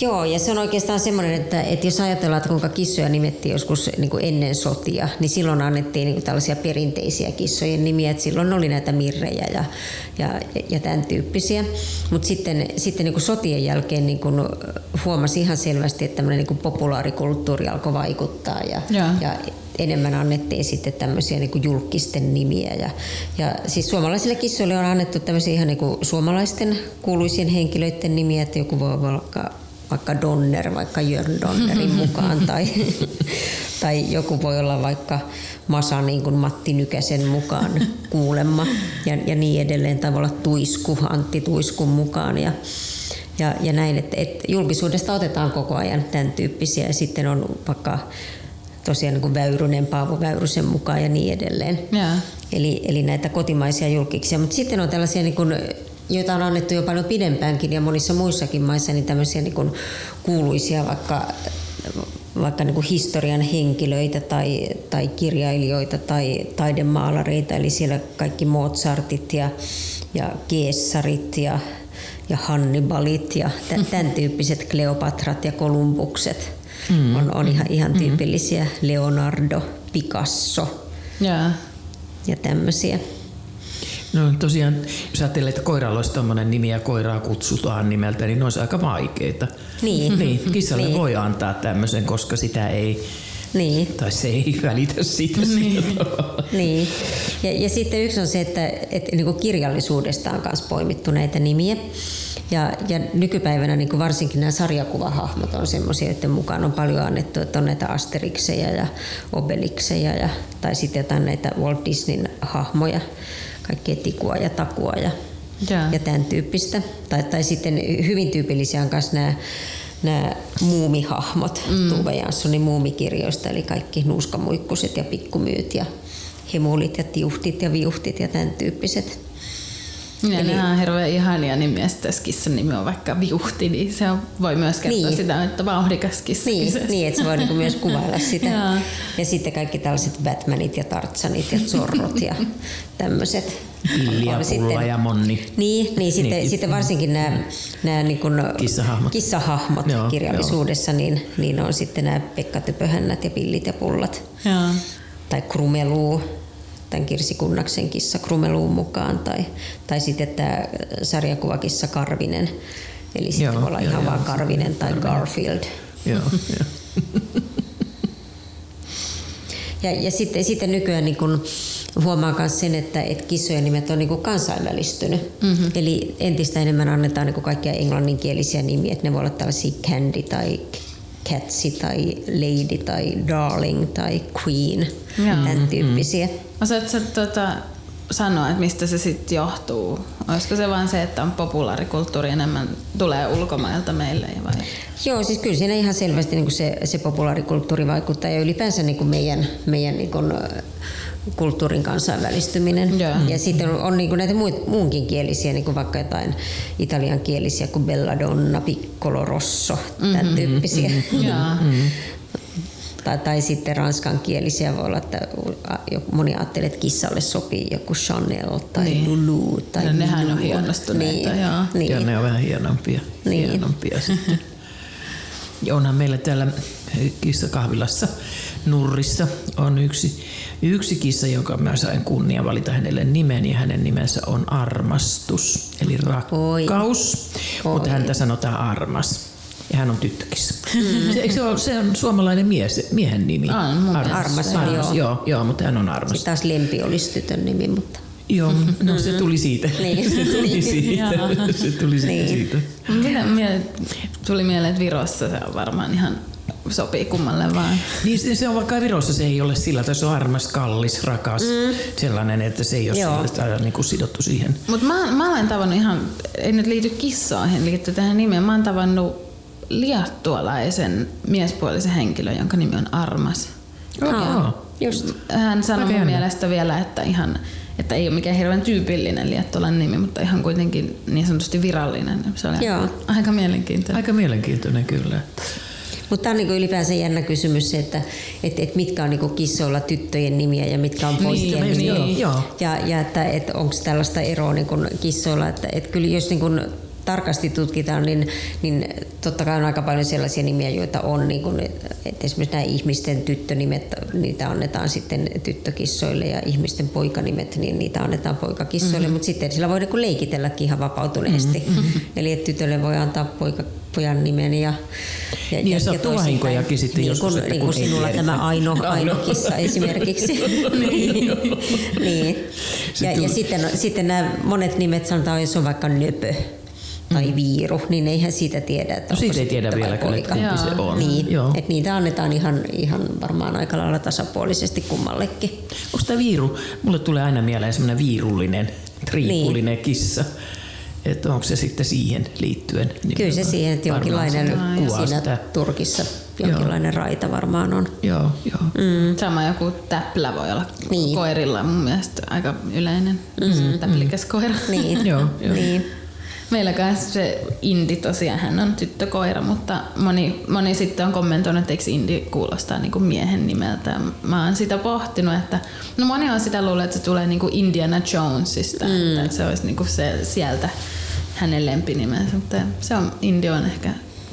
Joo, ja se on oikeastaan semmoinen, että, että jos ajatellaan, että kuinka kissoja nimettiin joskus niin kuin ennen sotia, niin silloin annettiin niin kuin tällaisia perinteisiä kissojen nimiä. Että silloin oli näitä mirrejä ja, ja, ja tämän tyyppisiä. Mutta sitten, sitten niin kuin sotien jälkeen niin kuin huomasi ihan selvästi, että tämmöinen niin kuin populaarikulttuuri alkoi vaikuttaa. Ja, Joo. ja enemmän annettiin sitten tämmöisiä niin kuin julkisten nimiä. Ja, ja siis suomalaisille kissoille on annettu tämmöisiä ihan niin kuin suomalaisten kuuluisien henkilöiden nimiä, että joku voi olla vaikka, Donner, vaikka Jörn Donnerin mukaan, tai, tai joku voi olla vaikka Masa niin kuin Matti Nykäsen mukaan kuulemma, ja, ja niin edelleen, tai voi olla Tuisku, Antti Tuiskun mukaan, ja, ja, ja näin, että, että julkisuudesta otetaan koko ajan tämän tyyppisiä, ja sitten on vaikka tosiaan niin kuin Väyrynen, Paavo Väyrysen mukaan ja niin edelleen. Joo. Eli, eli näitä kotimaisia julkiksia. Mutta sitten on tällaisia, niin kuin, joita on annettu jo paljon pidempäänkin ja monissa muissakin maissa, niin tämmöisiä niin kuin kuuluisia vaikka vaikka niin kuin historian henkilöitä tai, tai kirjailijoita tai taidemaalareita, eli siellä kaikki Mozartit ja, ja Geessarit ja, ja Hannibalit ja tämän tyyppiset Kleopatrat ja Kolumbukset mm. on, on ihan, ihan tyypillisiä. Leonardo, Picasso Joo. ja tämmöisiä. No tosiaan, jos ajattelee, että koiralla olisi tuommoinen nimi ja koiraa kutsutaan nimeltä, niin ne olisi aika vaikeita. Niin. Niin, kissalle Niin. voi antaa tämmöisen, koska sitä ei, Niin. tai se ei välitä siitä niin. Niin. Ja, ja sitten yksi on se, että, että niin kuin kirjallisuudesta on myös poimittu näitä nimiä. Ja, ja nykypäivänä niin kuin varsinkin nämä sarjakuvahahmot on semmoisia, joiden mukaan on paljon annettu, että on näitä Asterikseja ja Obelixeja ja, tai sitten jotain näitä Walt Disneyn hahmoja, kaikkea tikua ja takua ja, Joo. ja tämän tyyppistä. Tai, tai sitten hyvin tyypillisiä on myös nämä nämä muumihahmot mm. Tuve Janssonin muumikirjoista, eli kaikki nuuskamuikkuset ja pikkumyyt ja hemulit ja tiuhtit ja viuhtit ja tämän tyyppiset. Ja Eli- nämä on hirveän ihania nimiä. Sitten jos kissan nimi on vaikka viuhti, niin se on, voi myös kertoa Niin. niin. sitä, että vauhdikas kissa Niin, kyseessä. niin että se voi niinku myös kuvailla sitä. Joo. ja sitten kaikki tällaiset Batmanit ja Tartsanit ja Zorrot ja tämmöiset. Pilli ja pulla ja monni. Niin, niin, sitten, Niin. sitten varsinkin nämä, nämä niin kuin Kissahahmot. kissahahmot Joo, kirjallisuudessa, niin, niin on sitten nämä Pekka Typöhännät ja Pillit ja pullat. Joo. tai Krumeluu, tämän Kirsi Kunnaksen kissa Krumeluun mukaan, tai, tai sitten tämä sarjakuvakissa Karvinen, eli sitten Joo, voi olla joo, ihan joo. vaan Karvinen tai Garfield. Joo, joo. Ja, ja sitten, sitten nykyään niin kun huomaa myös sen, että, että kissojen nimet on niin kuin kansainvälistynyt. Mm-hmm. Eli entistä enemmän annetaan niin kuin kaikkia englanninkielisiä nimiä, että ne voi olla tällaisia Candy tai Catsi tai Lady tai Darling tai Queen, Joo. tämän tyyppisiä. Osaatko sä tota, sanoa, että mistä se sitten johtuu? Olisiko se vain se, että on populaarikulttuuri enemmän tulee ulkomailta meille vai? Joo, siis kyllä siinä ihan selvästi niin kuin se, se populaarikulttuuri vaikuttaa ja ylipäänsä niin kuin meidän, meidän niin kuin, kulttuurin kansainvälistyminen. Joo. Ja sitten on, on niin kuin näitä muit, muunkin kielisiä, niin kuin vaikka jotain italian kielisiä kuin Belladonna, Piccolo Rosso, tämän tyyppisiä. Joo. Tai, tai sitten ranskankielisiä voi olla, että moni ajattelee, että kissalle sopii joku Chanel tai Niin. Lulu. Tai No, nehän on Lulu. hienostuneita, niin, joo. Niin. Ja ne on vähän hienompia. Niin. hienompia sitten. Ja onhan meillä täällä kissakahvilassa Nurrissa on yksi, yksi kissa, joka mä sain kunnia valita hänelle nimen ja hänen nimensä on Armastus, eli rakkaus, mutta häntä sanotaan Armas. Ja hän on tyttökissa. Mm. Se, eikö se, ole, se on suomalainen mies, miehen nimi. On, Armas on, Armas, joo. joo. joo. mutta hän on Armas. Sitten taas Lempi olisi tytön nimi, mutta Joo, no se tuli siitä. Niin. Se tuli siitä. Se tuli Niin. siitä. Mitä mieleen, tuli mieleen, että Virossa se on varmaan ihan sopii kummalle vaan. Niin se- se on vaikka Virossa se ei ole sillä, että se on armas, kallis, rakas, mm. sellainen, että se ei ole Joo. sellaista, niin kuin sidottu siihen. Mutta mä, mä olen tavannut ihan, ei nyt liity kissoihin, liittyy tähän nimeen. Mä oon tavannut liattualaisen miespuolisen henkilön, jonka nimi on Armas. Joo. Just. Hän sanoi Aika mun mielestä vielä, että ihan että ei ole mikään hirveän tyypillinen liattolainen nimi, mutta ihan kuitenkin niin sanotusti virallinen. Se oli Joo. aika mielenkiintoinen. Aika mielenkiintoinen kyllä. Mutta tämä on niinku ylipäänsä jännä kysymys se, että et, et mitkä on niinku kissoilla tyttöjen nimiä ja mitkä on poikien Niin, nimiä. niin, joo. Ja, ja että et onko tällaista eroa niinku kissoilla. Että et kyllä jos niinku tarkasti tutkitaan, niin, niin totta kai on aika paljon sellaisia nimiä, joita on. Niin kuin, että esimerkiksi nämä ihmisten tyttönimet, niitä annetaan sitten tyttökissoille ja ihmisten poikanimet, niin niitä annetaan poikakissoille. Mm-hmm. Mutta sitten sillä voi niinku leikitelläkin ihan vapautuneesti. Mm-hmm. Eli että tytölle voi antaa poika, pojan nimen ja, ja, Niin, ja sattuu toisinpäin. vahinkojakin sitten niin joskus, kun, niin kuin sinulla tämä Aino, Aino kissa esimerkiksi. niin. niin. Se Ja, ja sitten, sitten nämä monet nimet sanotaan, jos on vaikka nöpö tai viiru, niin eihän siitä tiedä, että No siitä ei se tiedä vielä poika. kumpi se on. Niin, Joo. että niitä annetaan ihan, ihan varmaan aika lailla tasapuolisesti kummallekin. Onko tämä viiru? Mulle tulee aina mieleen semmoinen viirullinen, triikullinen Niin. kissa. Että onko se sitten siihen liittyen? Kyllä se siihen, että jonkinlainen siinä sitä. Turkissa jonkinlainen raita varmaan on. Joo, joo. Mm. Sama joku täplä voi olla Niin. niin. koirilla mun mielestä aika yleinen. Mm. Täplikäs koira. Niin. Joo, joo. niin. Meillä kanssa se Indi tosiaan, hän on tyttökoira, mutta moni, moni sitten on kommentoinut, että eikö Indi kuulostaa niin kuin miehen nimeltä. Mä oon sitä pohtinut, että no moni on sitä luullut, että se tulee niin kuin Indiana Jonesista, mm. että se olisi niin kuin se sieltä hänen lempinimensä, mutta se on, Indi on ehkä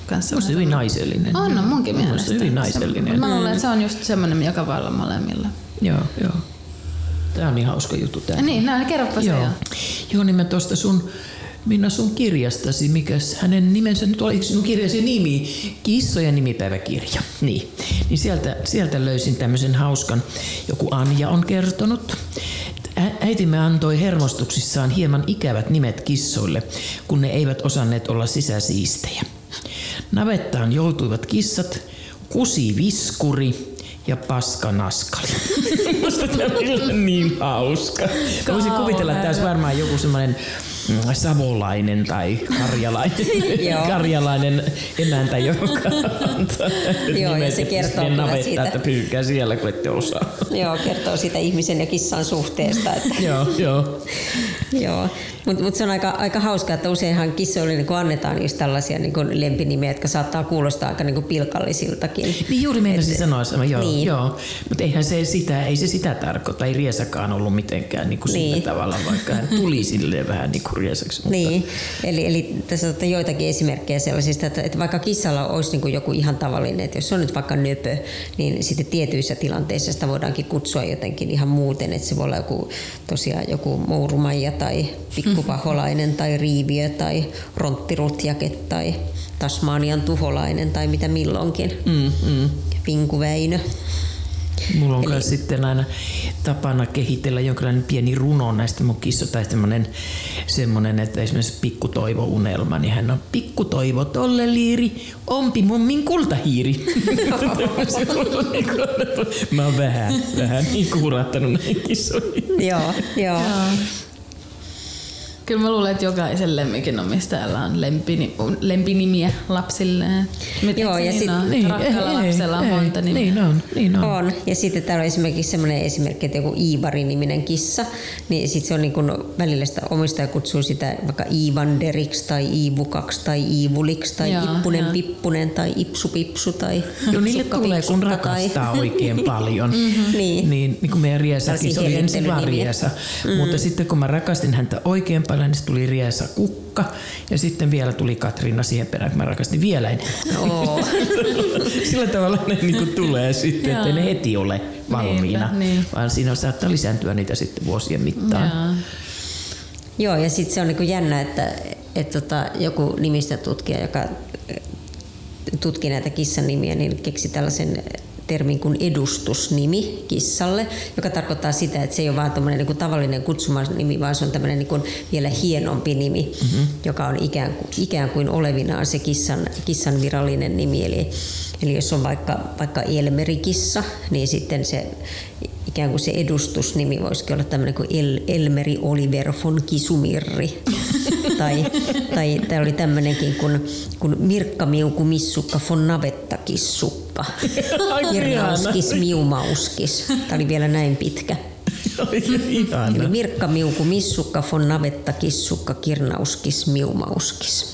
kanssa On se hyvin naisellinen. On, on munkin Mun mielestä. hyvin naisellinen. Se, mä luulen, että se on just semmoinen, joka voi olla molemmilla. Joo, joo. Tämä on niin hauska juttu. Tää. Niin, no, kerropa se Joo. jo. Joo, niin mä tuosta sun, Minna sun kirjastasi, mikäs hänen nimensä nyt oli, sinun kirjasi nimi, Kissojen nimipäiväkirja. Niin, niin sieltä, sieltä löysin tämmöisen hauskan, joku Anja on kertonut. Äitimme antoi hermostuksissaan hieman ikävät nimet kissoille, kun ne eivät osanneet olla sisäsiistejä. Navettaan joutuivat kissat Kusi Viskuri ja Paska Naskali. Musta tämä on niin hauska. Voisin kuvitella, että tässä varmaan joku semmoinen mm, savolainen tai karjalainen, Joo. karjalainen emäntä, joka antaa ja nimet, se kertoo navettaa, siitä. että pyykää siellä, kun ette osaa. Joo, kertoo siitä ihmisen ja kissan suhteesta. Että joo, joo. Joo, mutta mut se on aika, aika hauskaa, että useinhan kissoille niin annetaan just tällaisia niin lempinimiä, jotka saattaa kuulostaa aika niin pilkallisiltakin. Niin juuri meinasin sanoa sama, joo, Niin. niin. joo. Mutta eihän se sitä, ei se sitä tarkoita, ei Riesakaan ollut mitenkään niin kuin Niin. sillä tavalla, vaikka hän tuli silleen vähän niin kuin Mutta Niin, eli, eli tässä on joitakin esimerkkejä sellaisista, että, että vaikka kissalla olisi niin kuin joku ihan tavallinen, että jos se on nyt vaikka nöpö, niin sitten tietyissä tilanteissa sitä voidaankin kutsua jotenkin ihan muuten, että se voi olla joku, tosiaan joku mourumaija tai pikkupaholainen tai riiviö tai ronttirutjake tai Tasmanian tuholainen tai mitä milloinkin. Mm, mm. Vinkuväinö. Mulla on Eli- Eli... sitten aina tapana kehitellä jonkinlainen pieni runo näistä mun kisso tai semmonen, semmonen, että esimerkiksi pikkutoivo unelma, niin hän on pikkutoivo tolle liiri, ompi mummin kultahiiri. Niin kuin- Mä oon vähän, vähän niin kurattanut näihin kissoihin. Joo, joo. Kyllä mä luulen, että jokaisen lemmikin omistajalla on lempini, lempinimiä lapsille. Miten Joo, ja niin sit- on? Niin, Rakkaalla ei, lapsella on ei, monta nimeä. Niin on, niin on. On. Ja sitten täällä on esimerkiksi sellainen esimerkki, että joku Iivari-niminen kissa, niin sitten se on niin kuin välillä sitä omistaja kutsuu sitä vaikka Iivanderiksi tai Iivukaksi tai Iivuliksi tai Joo, Ippunen joo. Pippunen tai Ipsupipsu tai Joo, niille tulee, kun rakastaa oikein paljon. Niin. niin, niin kuin meidän Riesakin, Tällaisia se oli ensin vaan. Riesa. Mm. Mutta sitten kun mä rakastin häntä oikein paljon, niin tuli Riesa Kukka. Ja sitten vielä tuli Katriina siihen perään, kun mä rakastin vielä. Oo. Sillä tavalla ne niin kuin tulee sitten, että ne heti ole valmiina, Niinpä, niin. vaan siinä saattaa lisääntyä niitä sitten vuosien mittaan. Joo. Joo, ja sitten se on niinku jännä, että, että tota, joku nimistötutkija, joka eh, tutki näitä kissan nimiä, niin keksi tällaisen termin kuin edustusnimi kissalle, joka tarkoittaa sitä, että se ei ole vaan niin tavallinen kutsumanimi, vaan se on tämmöinen niin kuin vielä hienompi nimi, mm-hmm. joka on ikään kuin, ikään kuin olevinaan se kissan, kissan virallinen nimi. Eli, eli jos on vaikka, vaikka Elmerikissa, niin sitten se ikään kuin se edustusnimi voisikin olla tämmöinen kuin El, Elmeri Oliver von Kisumirri. tai, tai tämä oli tämmöinenkin kuin, kuin Mirkka Miuku Missukka von Navettakissukka. Kirnauskis Miumauskis. Tämä oli vielä näin pitkä. Eli Mirkka Miuku Missukka von Navettakissukka Kirnauskis Miumauskis.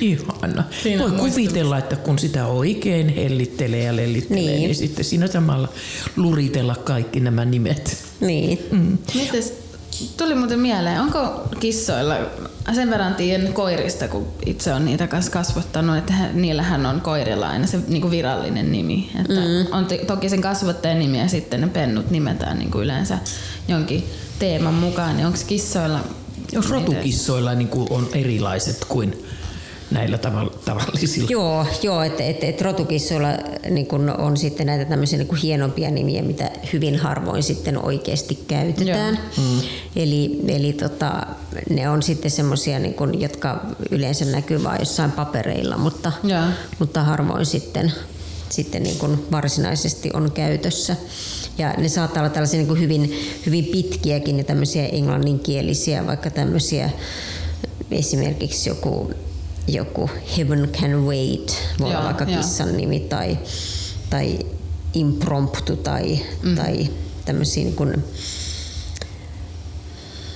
Ihana. Siinä Voi kuvitella, että kun sitä oikein hellittelee ja lellittelee, niin, niin sitten siinä samalla luritella kaikki nämä nimet. Niin. Mm. Mites, tuli muuten mieleen, onko kissoilla, sen verran tiedän koirista, kun itse on niitä kanssa kasvattanut, että he, niillähän on koirilla aina se niin kuin virallinen nimi. Että mm. On toki sen kasvattajan nimi ja sitten ne pennut nimetään niin kuin yleensä jonkin teeman mukaan, niin onko kissoilla... Jos rotukissoilla niin kuin on erilaiset kuin näillä tavallisilla. Joo, joo että et, et rotukissoilla niin kun on sitten näitä tämmöisiä niin hienompia nimiä, mitä hyvin harvoin sitten oikeasti käytetään. Mm. Eli, eli tota, ne on sitten semmoisia, niin jotka yleensä näkyy vain jossain papereilla, mutta, mutta harvoin sitten, sitten niin kun varsinaisesti on käytössä. Ja ne saattaa olla tällaisia niin hyvin, hyvin pitkiäkin ja tämmöisiä englanninkielisiä, vaikka tämmöisiä esimerkiksi joku joku Heaven Can Wait, voi olla vaikka kissan nimi, tai, tai impromptu, tai, mm. tai tämmöisiä niin kuin,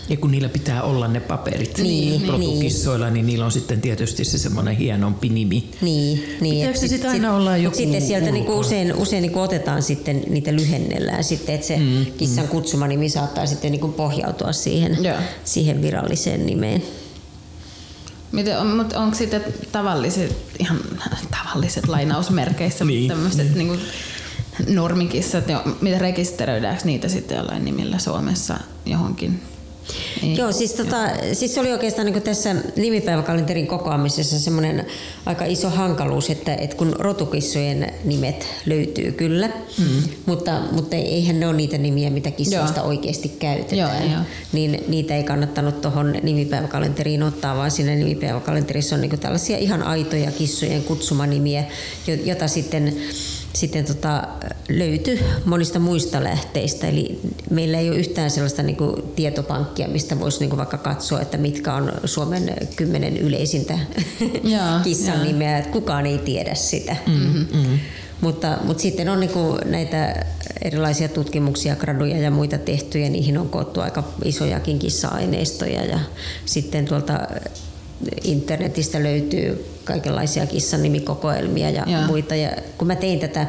ja kun niillä pitää olla ne paperit niin, protukissoilla, niin. niin niillä on sitten tietysti se semmoinen hienompi nimi. Niin, niin Pitääkö se sitten aina olla joku Sitten sieltä niinku usein, usein niinku otetaan sitten niitä lyhennellään sitten, että se mm, kissan mm. kutsumanimi saattaa sitten niinku pohjautua siihen, siihen viralliseen nimeen. Miten on, mutta onko sitten tavalliset, ihan tavalliset lainausmerkeissä, niin, tämmöiset niin. Niin normikissat, mitä rekisteröidäänkö niitä sitten jollain nimillä Suomessa johonkin ei. Joo, siis, tota, siis se oli oikeastaan niin tässä nimipäiväkalenterin kokoamisessa semmoinen aika iso hankaluus, että, että kun rotukissojen nimet löytyy kyllä, mm. mutta, mutta eihän ne ole niitä nimiä, mitä kissoista Joo. oikeasti käytetään, Joo, niin niitä ei kannattanut tuohon nimipäiväkalenteriin ottaa, vaan siinä nimipäiväkalenterissa on niin tällaisia ihan aitoja kissojen kutsumanimiä, jota sitten sitten tota, löytyi monista muista lähteistä. Eli meillä ei ole yhtään sellaista niin kuin, tietopankkia, mistä voisi niin kuin, vaikka katsoa, että mitkä on Suomen kymmenen yleisintä jaa, kissan jaa. nimeä. Että kukaan ei tiedä sitä. Mm-hmm, mm-hmm. Mutta, mutta sitten on niin kuin, näitä erilaisia tutkimuksia, graduja ja muita tehty ja niihin on koottu aika isojakin kissa-aineistoja. Ja sitten tuolta internetistä löytyy kaikenlaisia kissan nimikokoelmia ja Joo. muita. Ja kun mä tein tätä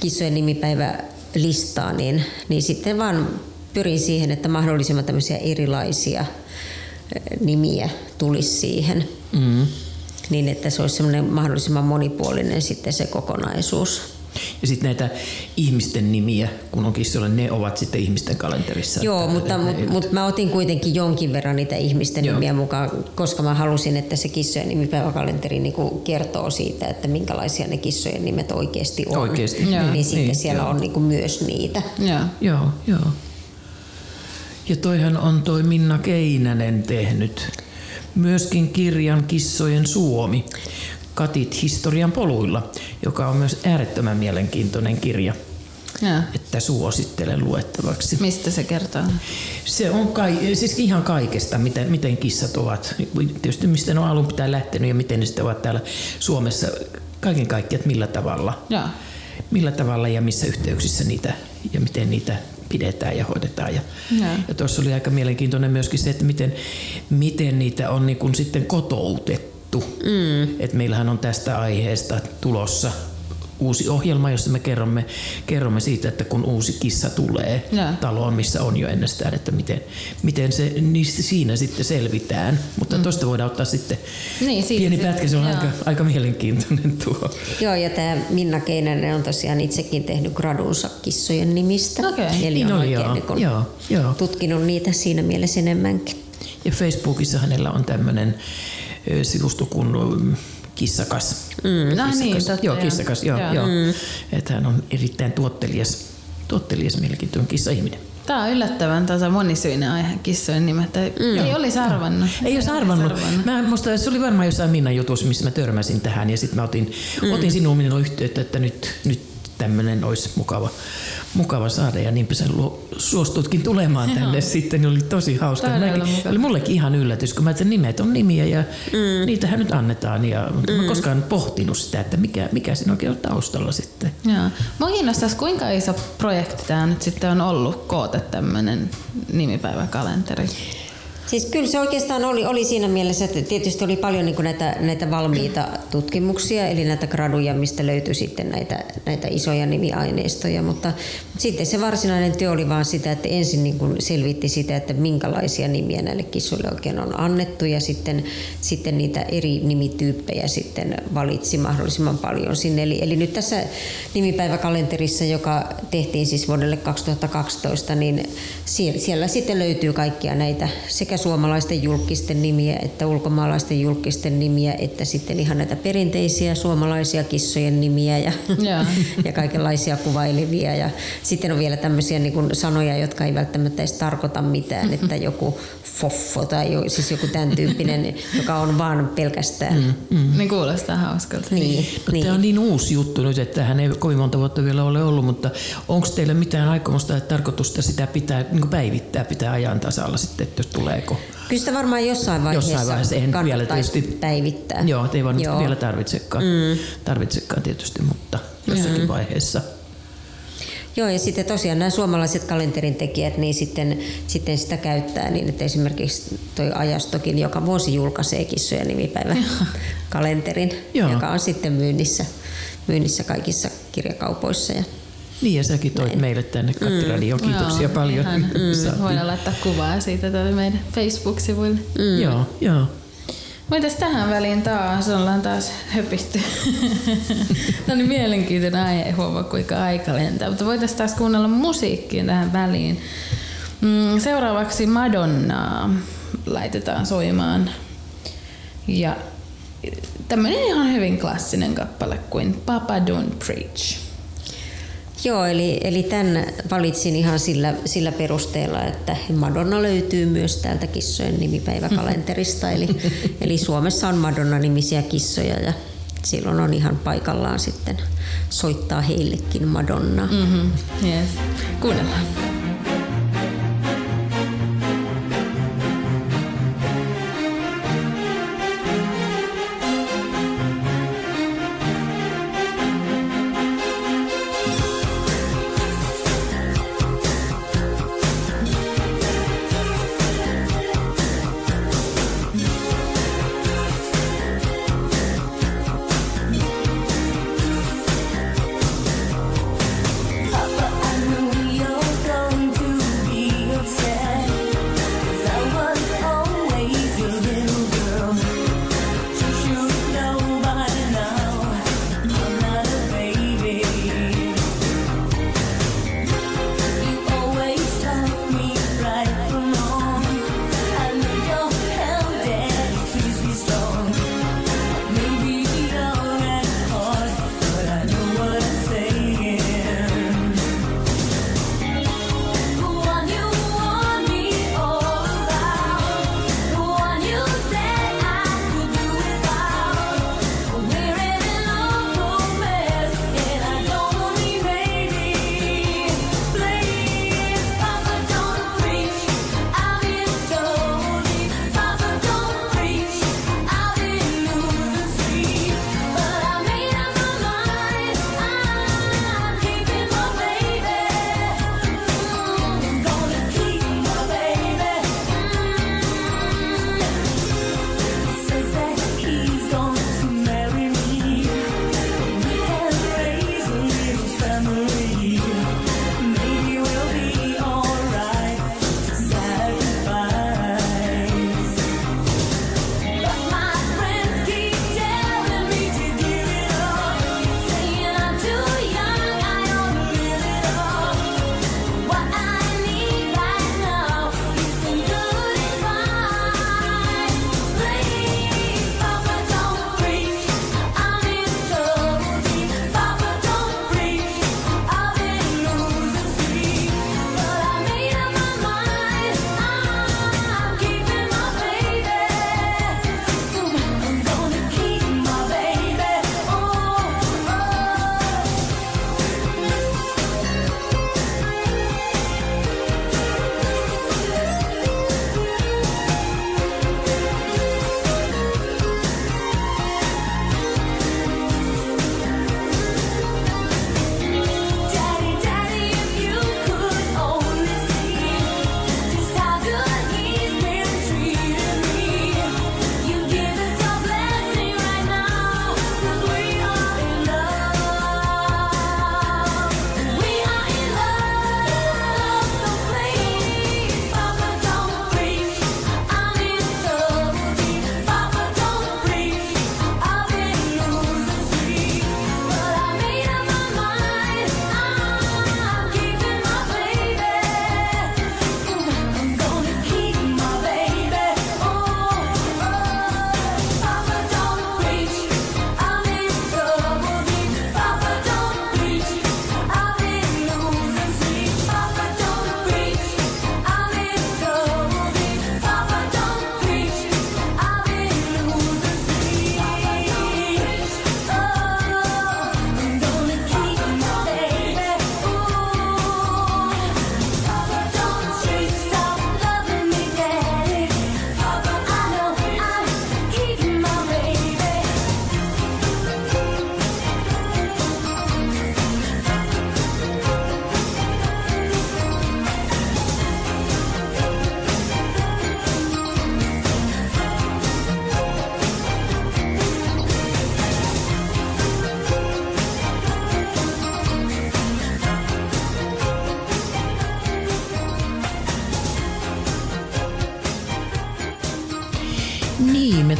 kissojen nimipäivälistaa, niin, niin sitten vaan pyrin siihen, että mahdollisimman tämmöisiä erilaisia nimiä tulisi siihen. Mm. Niin, että se olisi semmoinen mahdollisimman monipuolinen sitten se kokonaisuus. Ja sitten näitä ihmisten nimiä, kun on kissoilla, ne ovat sitten ihmisten kalenterissa. Joo, mutta, mutta, mutta mä otin kuitenkin jonkin verran niitä ihmisten Joo. nimiä mukaan, koska mä halusin, että se kissojen nimipäiväkalenteri niin kertoo siitä, että minkälaisia ne kissojen nimet oikeasti on. Oikeasti. Niin, Joo. niin sitten niin, siellä joo. on niin kuin myös niitä. Joo, joo. joo. Ja toihan on toi Minna Keinänen tehnyt myöskin kirjan Kissojen Suomi. Katit historian poluilla, joka on myös äärettömän mielenkiintoinen kirja. Ja. että suosittelen luettavaksi. Mistä se kertoo? Se on kai, siis ihan kaikesta, miten, miten kissat ovat. Tietysti mistä ne on alun pitää lähtenyt ja miten ne sitten ovat täällä Suomessa. Kaiken kaikkiaan, että millä tavalla. Ja. Millä tavalla ja missä yhteyksissä niitä ja miten niitä pidetään ja hoidetaan. Ja, ja. ja tuossa oli aika mielenkiintoinen myöskin se, että miten, miten niitä on niin kuin sitten kotoutettu puhuttu. Mm. Et meillähän on tästä aiheesta tulossa uusi ohjelma, jossa me kerromme, kerromme siitä, että kun uusi kissa tulee ja. taloon, missä on jo ennestään, että miten, miten se, niistä siinä sitten selvitään. Mutta mm. tuosta voidaan ottaa sitten niin, pieni pätkä, se on aika, aika mielenkiintoinen tuo. Joo, ja tämä Minna Keinänen on tosiaan itsekin tehnyt gradunsa kissojen nimistä. Okay. Eli niin on oikein joo, niin joo, joo. tutkinut niitä siinä mielessä enemmänkin. Ja Facebookissa hänellä on tämmöinen sivusto kuin kissakas. Mm. No niin, kissakas. totta, joo, kissakas, joo. Joo. joo. Mm. Että hän on erittäin tuottelias, tuottelias mielenkiintoinen kissa-ihminen. Tämä on yllättävän tasa monisyinen aihe kissojen nimet. Mm. Ei olisi arvannut. Ei olisi arvannut. Mä, musta, se oli varmaan jossain Minna jutussa, missä mä törmäsin tähän ja sitten mä otin, mm. otin sinuun minulla yhteyttä, että nyt, nyt tämmöinen olisi mukava, mukava saada ja niinpä sä suostutkin tulemaan tänne sitten, niin oli tosi hauska. Mäkin, oli mullekin ihan yllätys, kun mä että nimet on nimiä ja mm. niitähän nyt annetaan. Ja, mutta mä en koskaan pohtinut sitä, että mikä, mikä siinä oikein on taustalla sitten. Joo. Mua kiinnostaisi, kuinka iso projekti tämä nyt sitten on ollut koota tämmöinen nimipäiväkalenteri. Siis kyllä se oikeastaan oli, oli siinä mielessä, että tietysti oli paljon niin näitä, näitä valmiita tutkimuksia, eli näitä graduja, mistä löytyi sitten näitä, näitä isoja nimiaineistoja, mutta sitten se varsinainen työ oli vaan sitä, että ensin niin kuin selvitti sitä, että minkälaisia nimiä näille kissoille oikein on annettu ja sitten, sitten niitä eri nimityyppejä sitten valitsi mahdollisimman paljon sinne. Eli, eli nyt tässä nimipäiväkalenterissa, joka tehtiin siis vuodelle 2012, niin siellä, siellä sitten löytyy kaikkia näitä sekä suomalaisten julkisten nimiä että ulkomaalaisten julkisten nimiä, että sitten ihan näitä perinteisiä suomalaisia kissojen nimiä ja, Joo. ja kaikenlaisia kuvailevia. Ja sitten on vielä tämmöisiä niin kuin sanoja, jotka ei välttämättä edes tarkoita mitään, että joku foffo tai jo, siis joku tämän tyyppinen, joka on vaan pelkästään. Mm. Mm. Niin kuulostaa hauskalta. Niin, niin. Tämä on niin uusi juttu nyt, että hän ei kovin monta vuotta vielä ole ollut, mutta onko teillä mitään aikomusta tai tarkoitusta sitä pitää niin päivittää, pitää ajan tasalla sitten, että jos tuleeko? Kyllä sitä varmaan jossain vaiheessa, Jossain vaiheessa, eihän vielä tietysti- päivittää. Joo, ei varmasti Joo. vielä tarvitsekaan, mm. tarvitsekaan tietysti, mutta jossakin mm. vaiheessa. Joo, ja sitten tosiaan nämä suomalaiset kalenterin tekijät, niin sitten, sitten sitä käyttää niin, että esimerkiksi toi Ajastokin joka vuosi julkaisee kissojen nimipäivän kalenterin, Joo. joka on sitten myynnissä, myynnissä kaikissa kirjakaupoissa. Ja Niin ja säkin toit meille tänne Kattiradioon. Kiitoksia Joo, paljon. Ihan, Saatiin. voidaan laittaa kuvaa siitä tuonne meidän Facebook-sivuille. Mm. Joo, joo. Mitäs tähän väliin taas? Ollaan taas höpisty. Tämä on niin mielenkiintoinen aihe, huomaa kuinka aika lentää. Mutta voitaisiin taas kuunnella musiikkia tähän väliin. Mm, Seuraavaksi Madonnaa laitetaan soimaan. Ja tämmöinen ihan hyvin klassinen kappale kuin Papa Don't Preach. Joo, eli, eli tämän valitsin ihan sillä, sillä perusteella, että Madonna löytyy myös täältä kissojen nimipäiväkalenterista. eli, eli Suomessa on Madonna-nimisiä kissoja ja silloin on ihan paikallaan sitten soittaa heillekin Madonnaa. Mm. Mm-hmm. Yes. Kuunnellaan.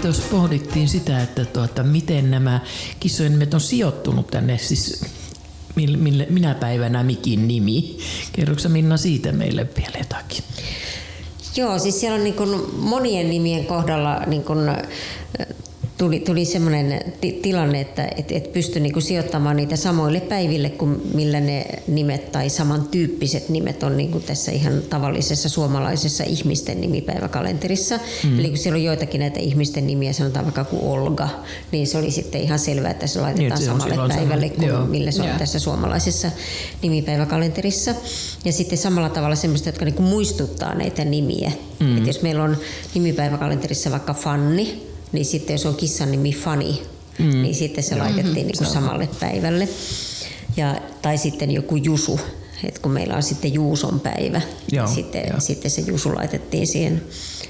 Me tuossa pohdittiin sitä, että tuota, miten nämä kissojen nimet on sijoittunut tänne, siis mille, mille, minä päivänä mikin nimi. Kerroksä Minna siitä meille vielä jotakin? Joo, siis siellä on niin monien nimien kohdalla niin tuli, tuli semmoinen ti- tilanne, että et, et pysty niinku sijoittamaan niitä samoille päiville kuin millä ne nimet tai samantyyppiset nimet on niinku tässä ihan tavallisessa suomalaisessa ihmisten nimipäiväkalenterissa. Mm. Eli kun siellä on joitakin näitä ihmisten nimiä, sanotaan vaikka kuin Olga, niin se oli sitten ihan selvää, että se laitetaan niin, se samalle päivälle kuin Joo. millä se on Joo. tässä suomalaisessa nimipäiväkalenterissa. Ja sitten samalla tavalla semmoista, jotka niinku muistuttaa näitä nimiä. Mm. Et jos meillä on nimipäiväkalenterissa vaikka Fanni, niin sitten jos on kissan nimi Fani, mm. niin sitten se laitettiin mm-hmm. niin kuin samalle päivälle. Ja, tai sitten joku Jusu, että kun meillä on sitten Juuson päivä, Joo, niin sitten, jo. sitten se Jusu laitettiin siihen,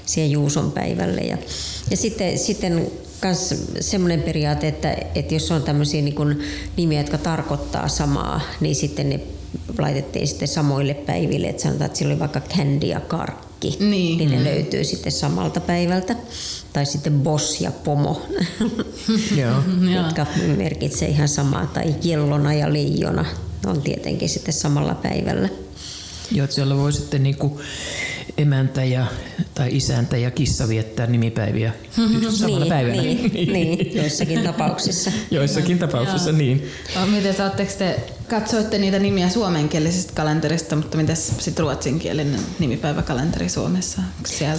siihen Juuson päivälle. Ja, ja sitten, sitten myös semmoinen periaate, että, että jos on tämmöisiä niin kuin nimiä, jotka tarkoittaa samaa, niin sitten ne laitettiin sitten samoille päiville. Että sanotaan, että sillä oli vaikka Candy ja Karkki, niin, niin ne mm. löytyy sitten samalta päivältä tai sitten boss ja pomo, jotka merkitsee ihan samaa, tai jellona ja leijona on tietenkin sitten samalla päivällä. Joo, siellä voi sitten niinku emäntä ja, tai isäntä ja kissa viettää nimipäiviä samana niin, päivänä. Niin, niin, joissakin tapauksissa. joissakin tapauksissa, Joo. niin. No, miten saatteko te, katsoitte niitä nimiä suomenkielisestä kalenterista, mutta miten sitten ruotsinkielinen nimipäiväkalenteri Suomessa?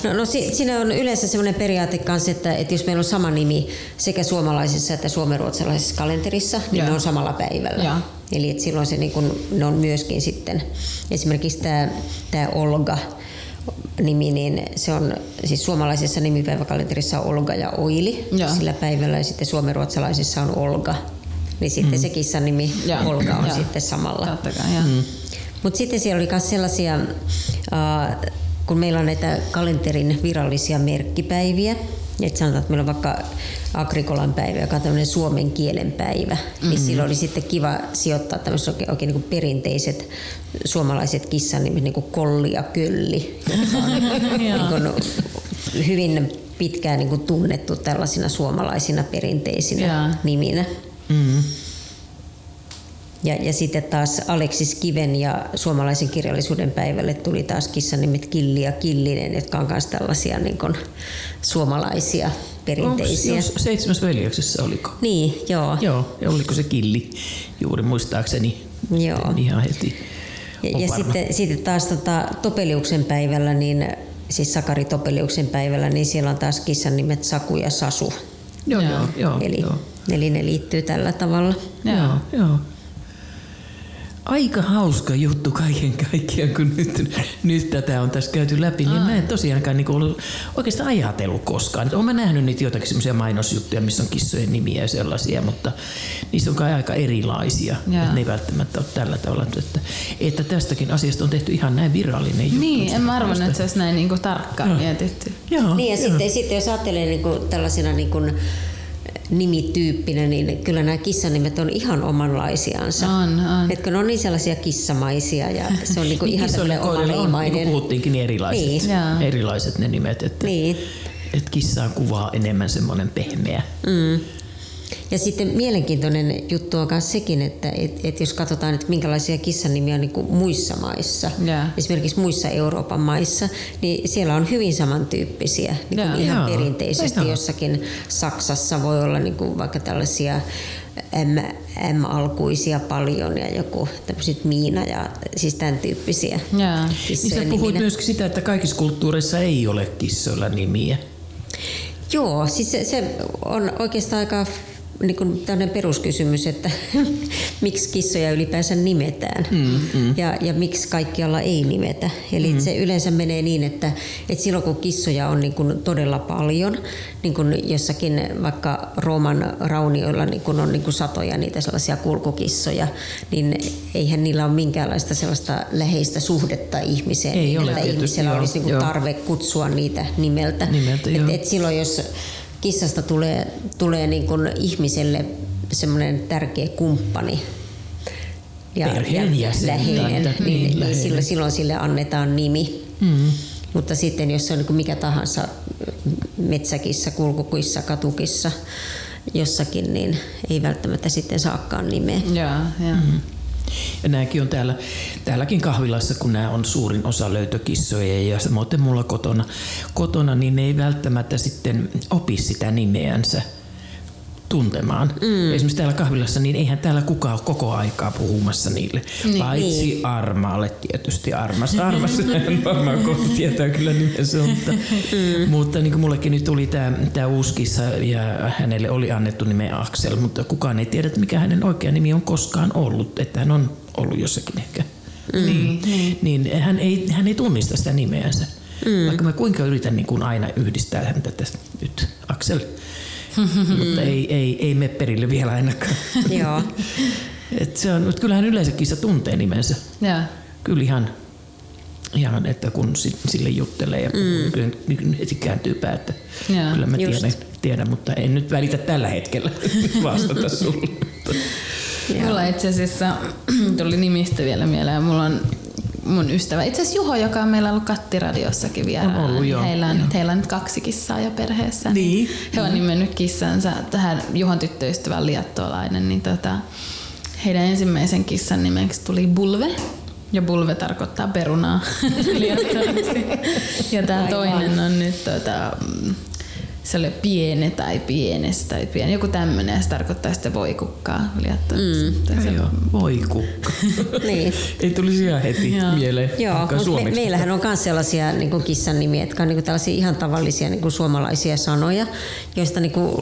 No, no si, siinä on yleensä sellainen periaate kanssa, että, että jos meillä on sama nimi sekä suomalaisessa että suomenruotsalaisessa kalenterissa, niin Joo. ne on samalla päivällä. Joo. Eli että silloin se, niin kun, ne on myöskin sitten, esimerkiksi tämä, tämä Olga, nimi, niin se on siis suomalaisessa nimipäiväkalenterissa on Olga ja Oili Joo. sillä päivällä ja sitten suomenruotsalaisessa on Olga. Niin sitten mm. se kissan nimi ja. Olga on ja. sitten samalla. Mm. Mutta sitten siellä oli myös sellaisia, äh, kun meillä on näitä kalenterin virallisia merkkipäiviä, että sanotaan, että meillä on vaikka Agrikolan päivä, joka on tämmöinen suomen kielen päivä, mm-hmm. niin silloin oli sitten kiva sijoittaa tämmöiset oikein, oikein niin perinteiset suomalaiset kissan nimet, niin kuin Kolli ja Kölli, niin hyvin pitkään niin kuin tunnettu tällaisina suomalaisina perinteisinä ja. niminä. Mm-hmm. Ja, ja sitten taas Aleksis Kiven ja suomalaisen kirjallisuuden päivälle tuli taas kissan nimet Killi ja Killinen, jotka on myös tällaisia niin kuin, suomalaisia perinteisiä. Onko seitsemäs veljeksessä oliko? Niin, joo. Joo, ja oliko se Killi juuri muistaakseni? Joo. Ihan heti. Ja, ja sitten, sitten taas tota, Topeliuksen päivällä, niin, siis Sakari Topeliuksen päivällä, niin siellä on taas kissan nimet Saku ja Sasu. Joo, joo, joo. Eli, joo. eli ne liittyy tällä tavalla. Joo, joo aika hauska juttu kaiken kaikkiaan, kun nyt, nyt tätä on tässä käyty läpi, niin mä en tosiaankaan niin ollut oikeastaan ajatellut koskaan. Olen nähnyt niitä jotakin semmoisia mainosjuttuja, missä on kissojen nimiä ja sellaisia, mutta niissä on kai aika erilaisia. Että ne ei välttämättä ole tällä tavalla, että, että tästäkin asiasta on tehty ihan näin virallinen juttu. Niin, en mä arvannut, että se olisi näin niin tarkkaan Joo. mietitty. Joo, niin ja sitten, sitten jos ajattelee niin kuin tällaisina niin kuin, nimityyppinen, niin kyllä nämä kissanimet on ihan omanlaisiansa. On, on. Etkö ne on niin sellaisia kissamaisia ja se on niinku niin ihan tämmöinen omanleimainen. Niin puhuttiinkin, niin erilaiset, niin. erilaiset ne nimet. Että, niin. että kissaan kuvaa enemmän semmoinen pehmeä. Mm. Ja sitten mielenkiintoinen juttu on myös sekin, että et, et jos katsotaan, että minkälaisia kissanimiä on niin kuin muissa maissa, yeah. esimerkiksi muissa Euroopan maissa, niin siellä on hyvin samantyyppisiä, niin kuin yeah. ihan yeah. perinteisesti. Yeah. Jossakin Saksassa voi olla niin kuin vaikka tällaisia M, M-alkuisia paljon ja joku tämmöiset Miina ja siis tämän tyyppisiä yeah. Niin sä puhuit myöskin sitä, että kaikissa kulttuureissa ei ole kissoilla nimiä. Joo, siis se, se on oikeastaan aika niin kuin tämmöinen peruskysymys, että miksi kissoja ylipäänsä nimetään mm, mm. Ja, ja miksi kaikkialla ei nimetä. Eli mm. se yleensä menee niin, että, että silloin kun kissoja on niin kuin todella paljon, niin kuin jossakin vaikka Rooman raunioilla niin kuin on niin kuin satoja niitä sellaisia kulkukissoja, niin eihän niillä ole minkäänlaista sellaista läheistä suhdetta ihmiseen, ei että ole, ihmisellä joo, olisi niin kuin tarve kutsua niitä nimeltä. nimeltä et, et silloin jos kissasta tulee, tulee niin kuin ihmiselle semmoinen tärkeä kumppani ja, ja läheinen, niin, niin, niin silloin, silloin sille annetaan nimi. Mm. Mutta sitten jos se on niin kuin mikä tahansa metsäkissä, kulkukissa, katukissa jossakin, niin ei välttämättä sitten saakaan nimeä. Joo, joo. Mm. Ja nämäkin on täällä, täälläkin kahvilassa, kun nämä on suurin osa löytökissoja ja samoin mulla kotona, kotona, niin ne ei välttämättä sitten opi sitä nimeänsä tuntemaan. Mm. Esimerkiksi täällä kahvilassa, niin eihän täällä kukaan ole koko aikaa puhumassa niille. Niin, Paitsi niin. Armaalle tietysti. Armas, Armas varmaan kohta tietää kyllä nimensä. Mutta, mm. mutta niin kuin mullekin nyt tuli tämä, tämä uusi kissa ja hänelle oli annettu nimeä Axel, mutta kukaan ei tiedä, mikä hänen oikea nimi on koskaan ollut. Että hän on ollut jossakin ehkä. Mm. Niin, niin. niin hän, ei, hän ei tunnista sitä nimeänsä. Mm. Vaikka mä kuinka yritän niin kuin aina yhdistää häntä tästä nyt Axel mutta ei, ei, ei mene perille vielä ainakaan. Joo. Et se on, mutta kyllähän yleensäkin se tuntee nimensä. Ja. Kyllä ihan, ihan, että kun sille juttelee ja mm. kyllä heti kääntyy päätä. Ja. Kyllä mä tiedän, tiedän, mutta en nyt välitä tällä hetkellä vastata sulle. Mulla itse asiassa tuli nimistä vielä mieleen. Mulla on mun ystävä. Itse asiassa Juho, joka on meillä ollut kattiradiossakin vielä. On ollut, joo. Heillä on, heillä on nyt kaksi kissaa jo perheessä. Niin. He on nimennyt kissansa tähän Juhon tyttöystävän liattualainen. Niin tota, heidän ensimmäisen kissan nimeksi tuli Bulve. Ja bulve tarkoittaa perunaa Ja tämä toinen on nyt tota, se oli piene tai pienestä tai pieni, joku tämmöinen, se tarkoittaa sitten voikukkaa. Mm. Se... Joo, voikukka. niin. Ei tulisi ihan heti Joo. mieleen. Joo, mutta me, meillähän on myös sellaisia niin kuin kissan nimiä, jotka on niin kuin tällaisia ihan tavallisia niin kuin suomalaisia sanoja, joista niin kuin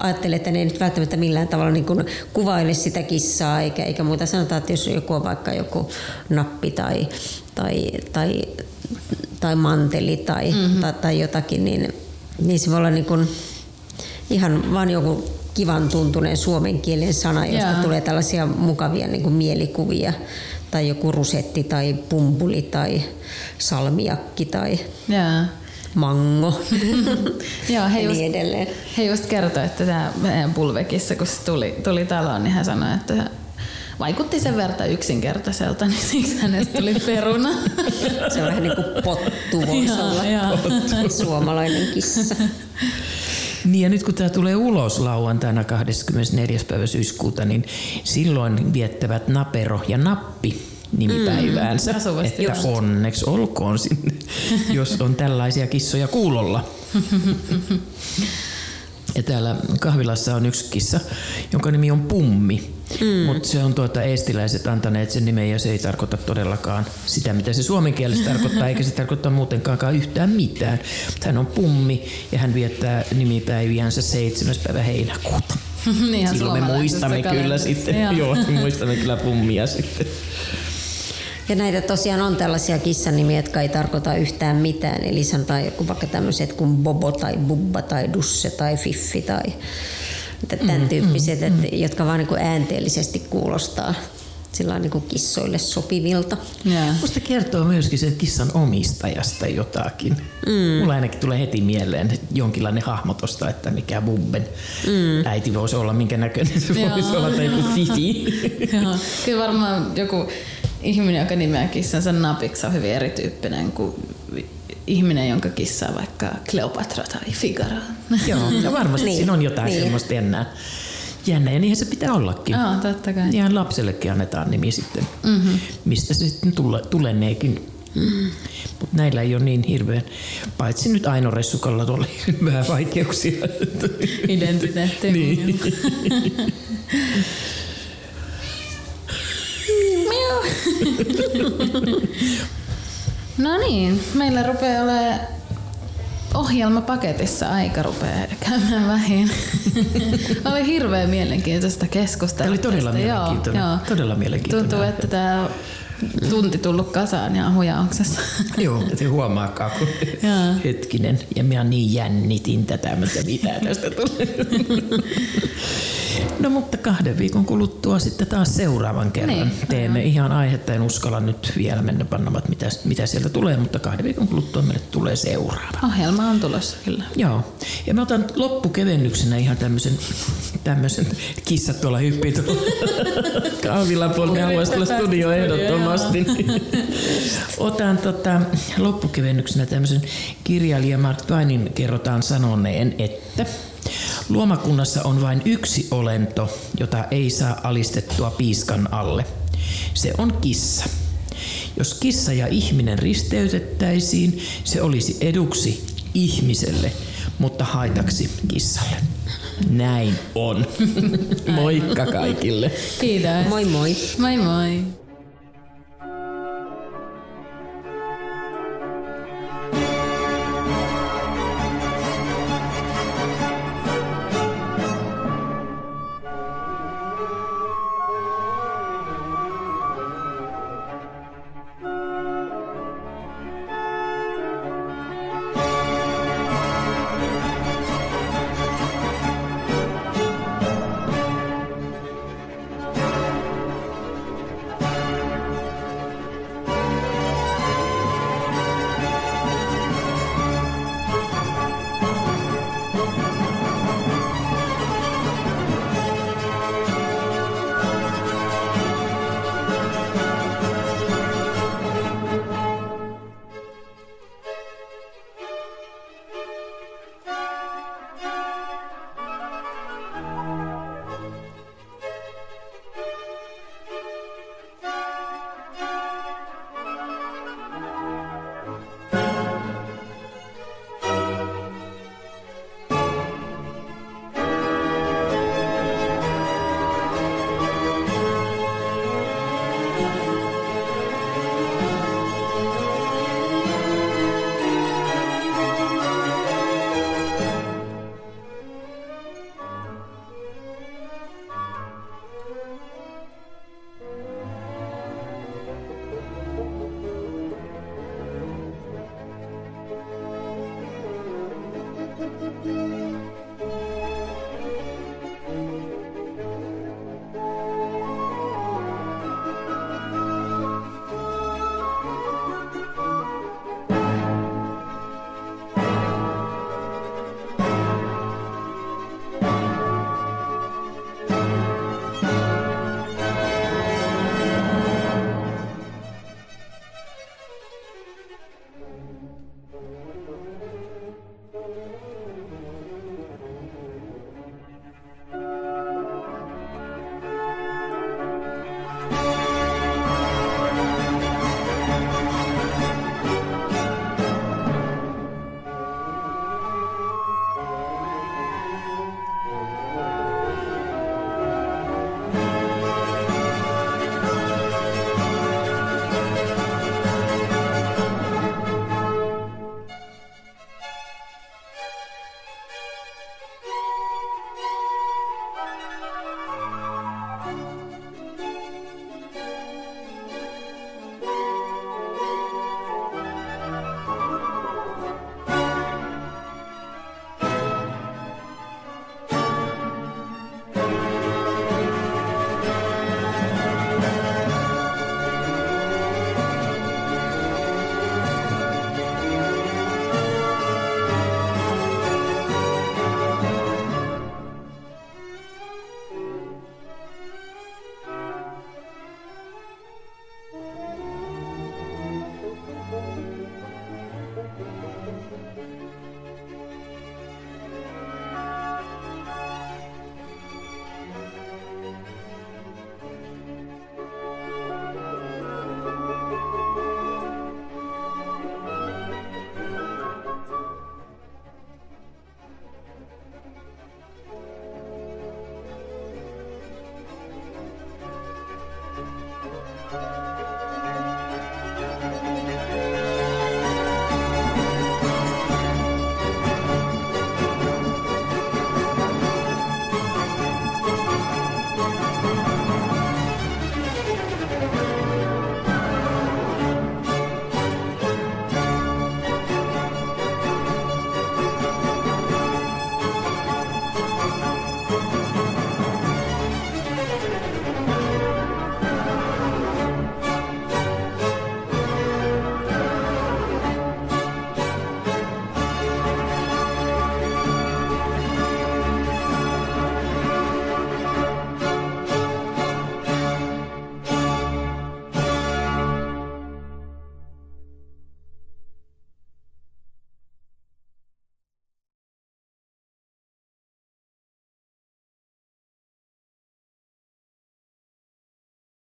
ajattelee, että ne ei nyt välttämättä millään tavalla niin kuin kuvaile sitä kissaa, eikä, eikä muuta sanotaan, että jos joku on vaikka joku nappi tai, tai, tai, tai manteli tai, mm-hmm. tai, tai jotakin, niin niin se voi olla niin kuin ihan vain joku kivan tuntuneen suomen kielen sana, josta Jaa. tulee tällaisia mukavia niin kuin mielikuvia. Tai joku rusetti tai pumpuli tai salmiakki tai Jaa. mango Joo, he ja just, niin edelleen. He just kertoi, että tämä meidän pulvekissa, kun se tuli, tuli taloon, niin hän sanoi, että vaikutti sen verta yksinkertaiselta, niin siksi hänestä tuli peruna. Se on vähän niin kuin pottu voisi olla. Pottu. Suomalainen kissa. Niin ja nyt kun tämä tulee ulos lauantaina 24. päivä syyskuuta, niin silloin viettävät Napero ja Nappi nimipäiväänsä. Mm, että just. onneksi olkoon sinne, jos on tällaisia kissoja kuulolla. Ja täällä kahvilassa on yksi kissa, jonka nimi on Pummi. Mm. Mutta se on tuota eestiläiset antaneet sen nimen ja se ei tarkoita todellakaan sitä, mitä se suomen kielessä tarkoittaa, eikä se tarkoita muutenkaan yhtään mitään. Hän on Pummi ja hän viettää nimipäiviänsä 7. päivä heinäkuuta. niin Silloin me muistamme kyllä sitten, joo, muistamme kyllä Pummia sitten. Ja näitä tosiaan on tällaisia kissanimiä, jotka ei tarkoita yhtään mitään. Eli sanotaan joku vaikka tämmöiset kuin Bobo tai Bubba tai Dusse tai Fiffi tai tämän mm, tyyppiset, mm, mm. jotka vaan niin äänteellisesti kuulostaa sillä niin kuin kissoille sopivilta. Yeah. Musta kertoo myöskin se kissan omistajasta jotakin. Mm. Mulla ainakin tulee heti mieleen jonkinlainen hahmo tosta, että mikä Bubben mm. äiti voisi olla, minkä näköinen se voisi olla, tai joku Fifi. Kyllä varmaan joku ihminen, joka nimeää kissansa Napiksi, on hyvin erityyppinen kuin ihminen, jonka kissa on vaikka Cleopatra tai Figaro. Joo, ja varmasti niin, siinä on jotain niin. semmoista jännää. Jännä, ja niinhän se pitää ollakin. Aa, totta kai. Ihan lapsellekin annetaan nimi sitten, mm-hmm. mistä se sitten tule, tuleneekin. Mm. Mutta näillä ei ole niin hirveän, paitsi nyt Aino Ressukalla oli vähän vaikeuksia. Identiteetti. niin. no niin, meillä rupeaa olemaan ohjelmapaketissa aika rupeaa käymään vähin. oli hirveän mielenkiintoista keskustelua. Tämä oli todella mielenkiintoinen. Joo, joo. Todella mielenkiintoinen. Tuntuu, että tämä tunti tullut kasaan ja hujauksessa. Joo, että huomaakaan, kun hetkinen. Ja minä niin jännitin tätä, mitä mitä tästä tulee. No mutta kahden viikon kuluttua sitten taas seuraavan kerran niin, teemme aivan. ihan aihetta. En uskalla nyt vielä mennä pannamaan, mitä, mitä sieltä tulee, mutta kahden viikon kuluttua meille tulee seuraava. Ohjelma on tulossa kyllä. Joo. Ja mä otan loppukevennyksenä ihan tämmöisen, tämmöisen kissat tuolla hyppii tuolla kahvilan puolella. Ne haluaisi tulla studioon ehdottomasti. Otan tota, loppukevennyksenä tämmöisen kirjailija Mark Twainin kerrotaan sanoneen, että luomakunnassa on vain yksi olento, jota ei saa alistettua piiskan alle. Se on kissa. Jos kissa ja ihminen risteytettäisiin, se olisi eduksi ihmiselle, mutta haitaksi kissalle. Näin on. Moikka kaikille. Kiitos. Moi moi. Moi moi.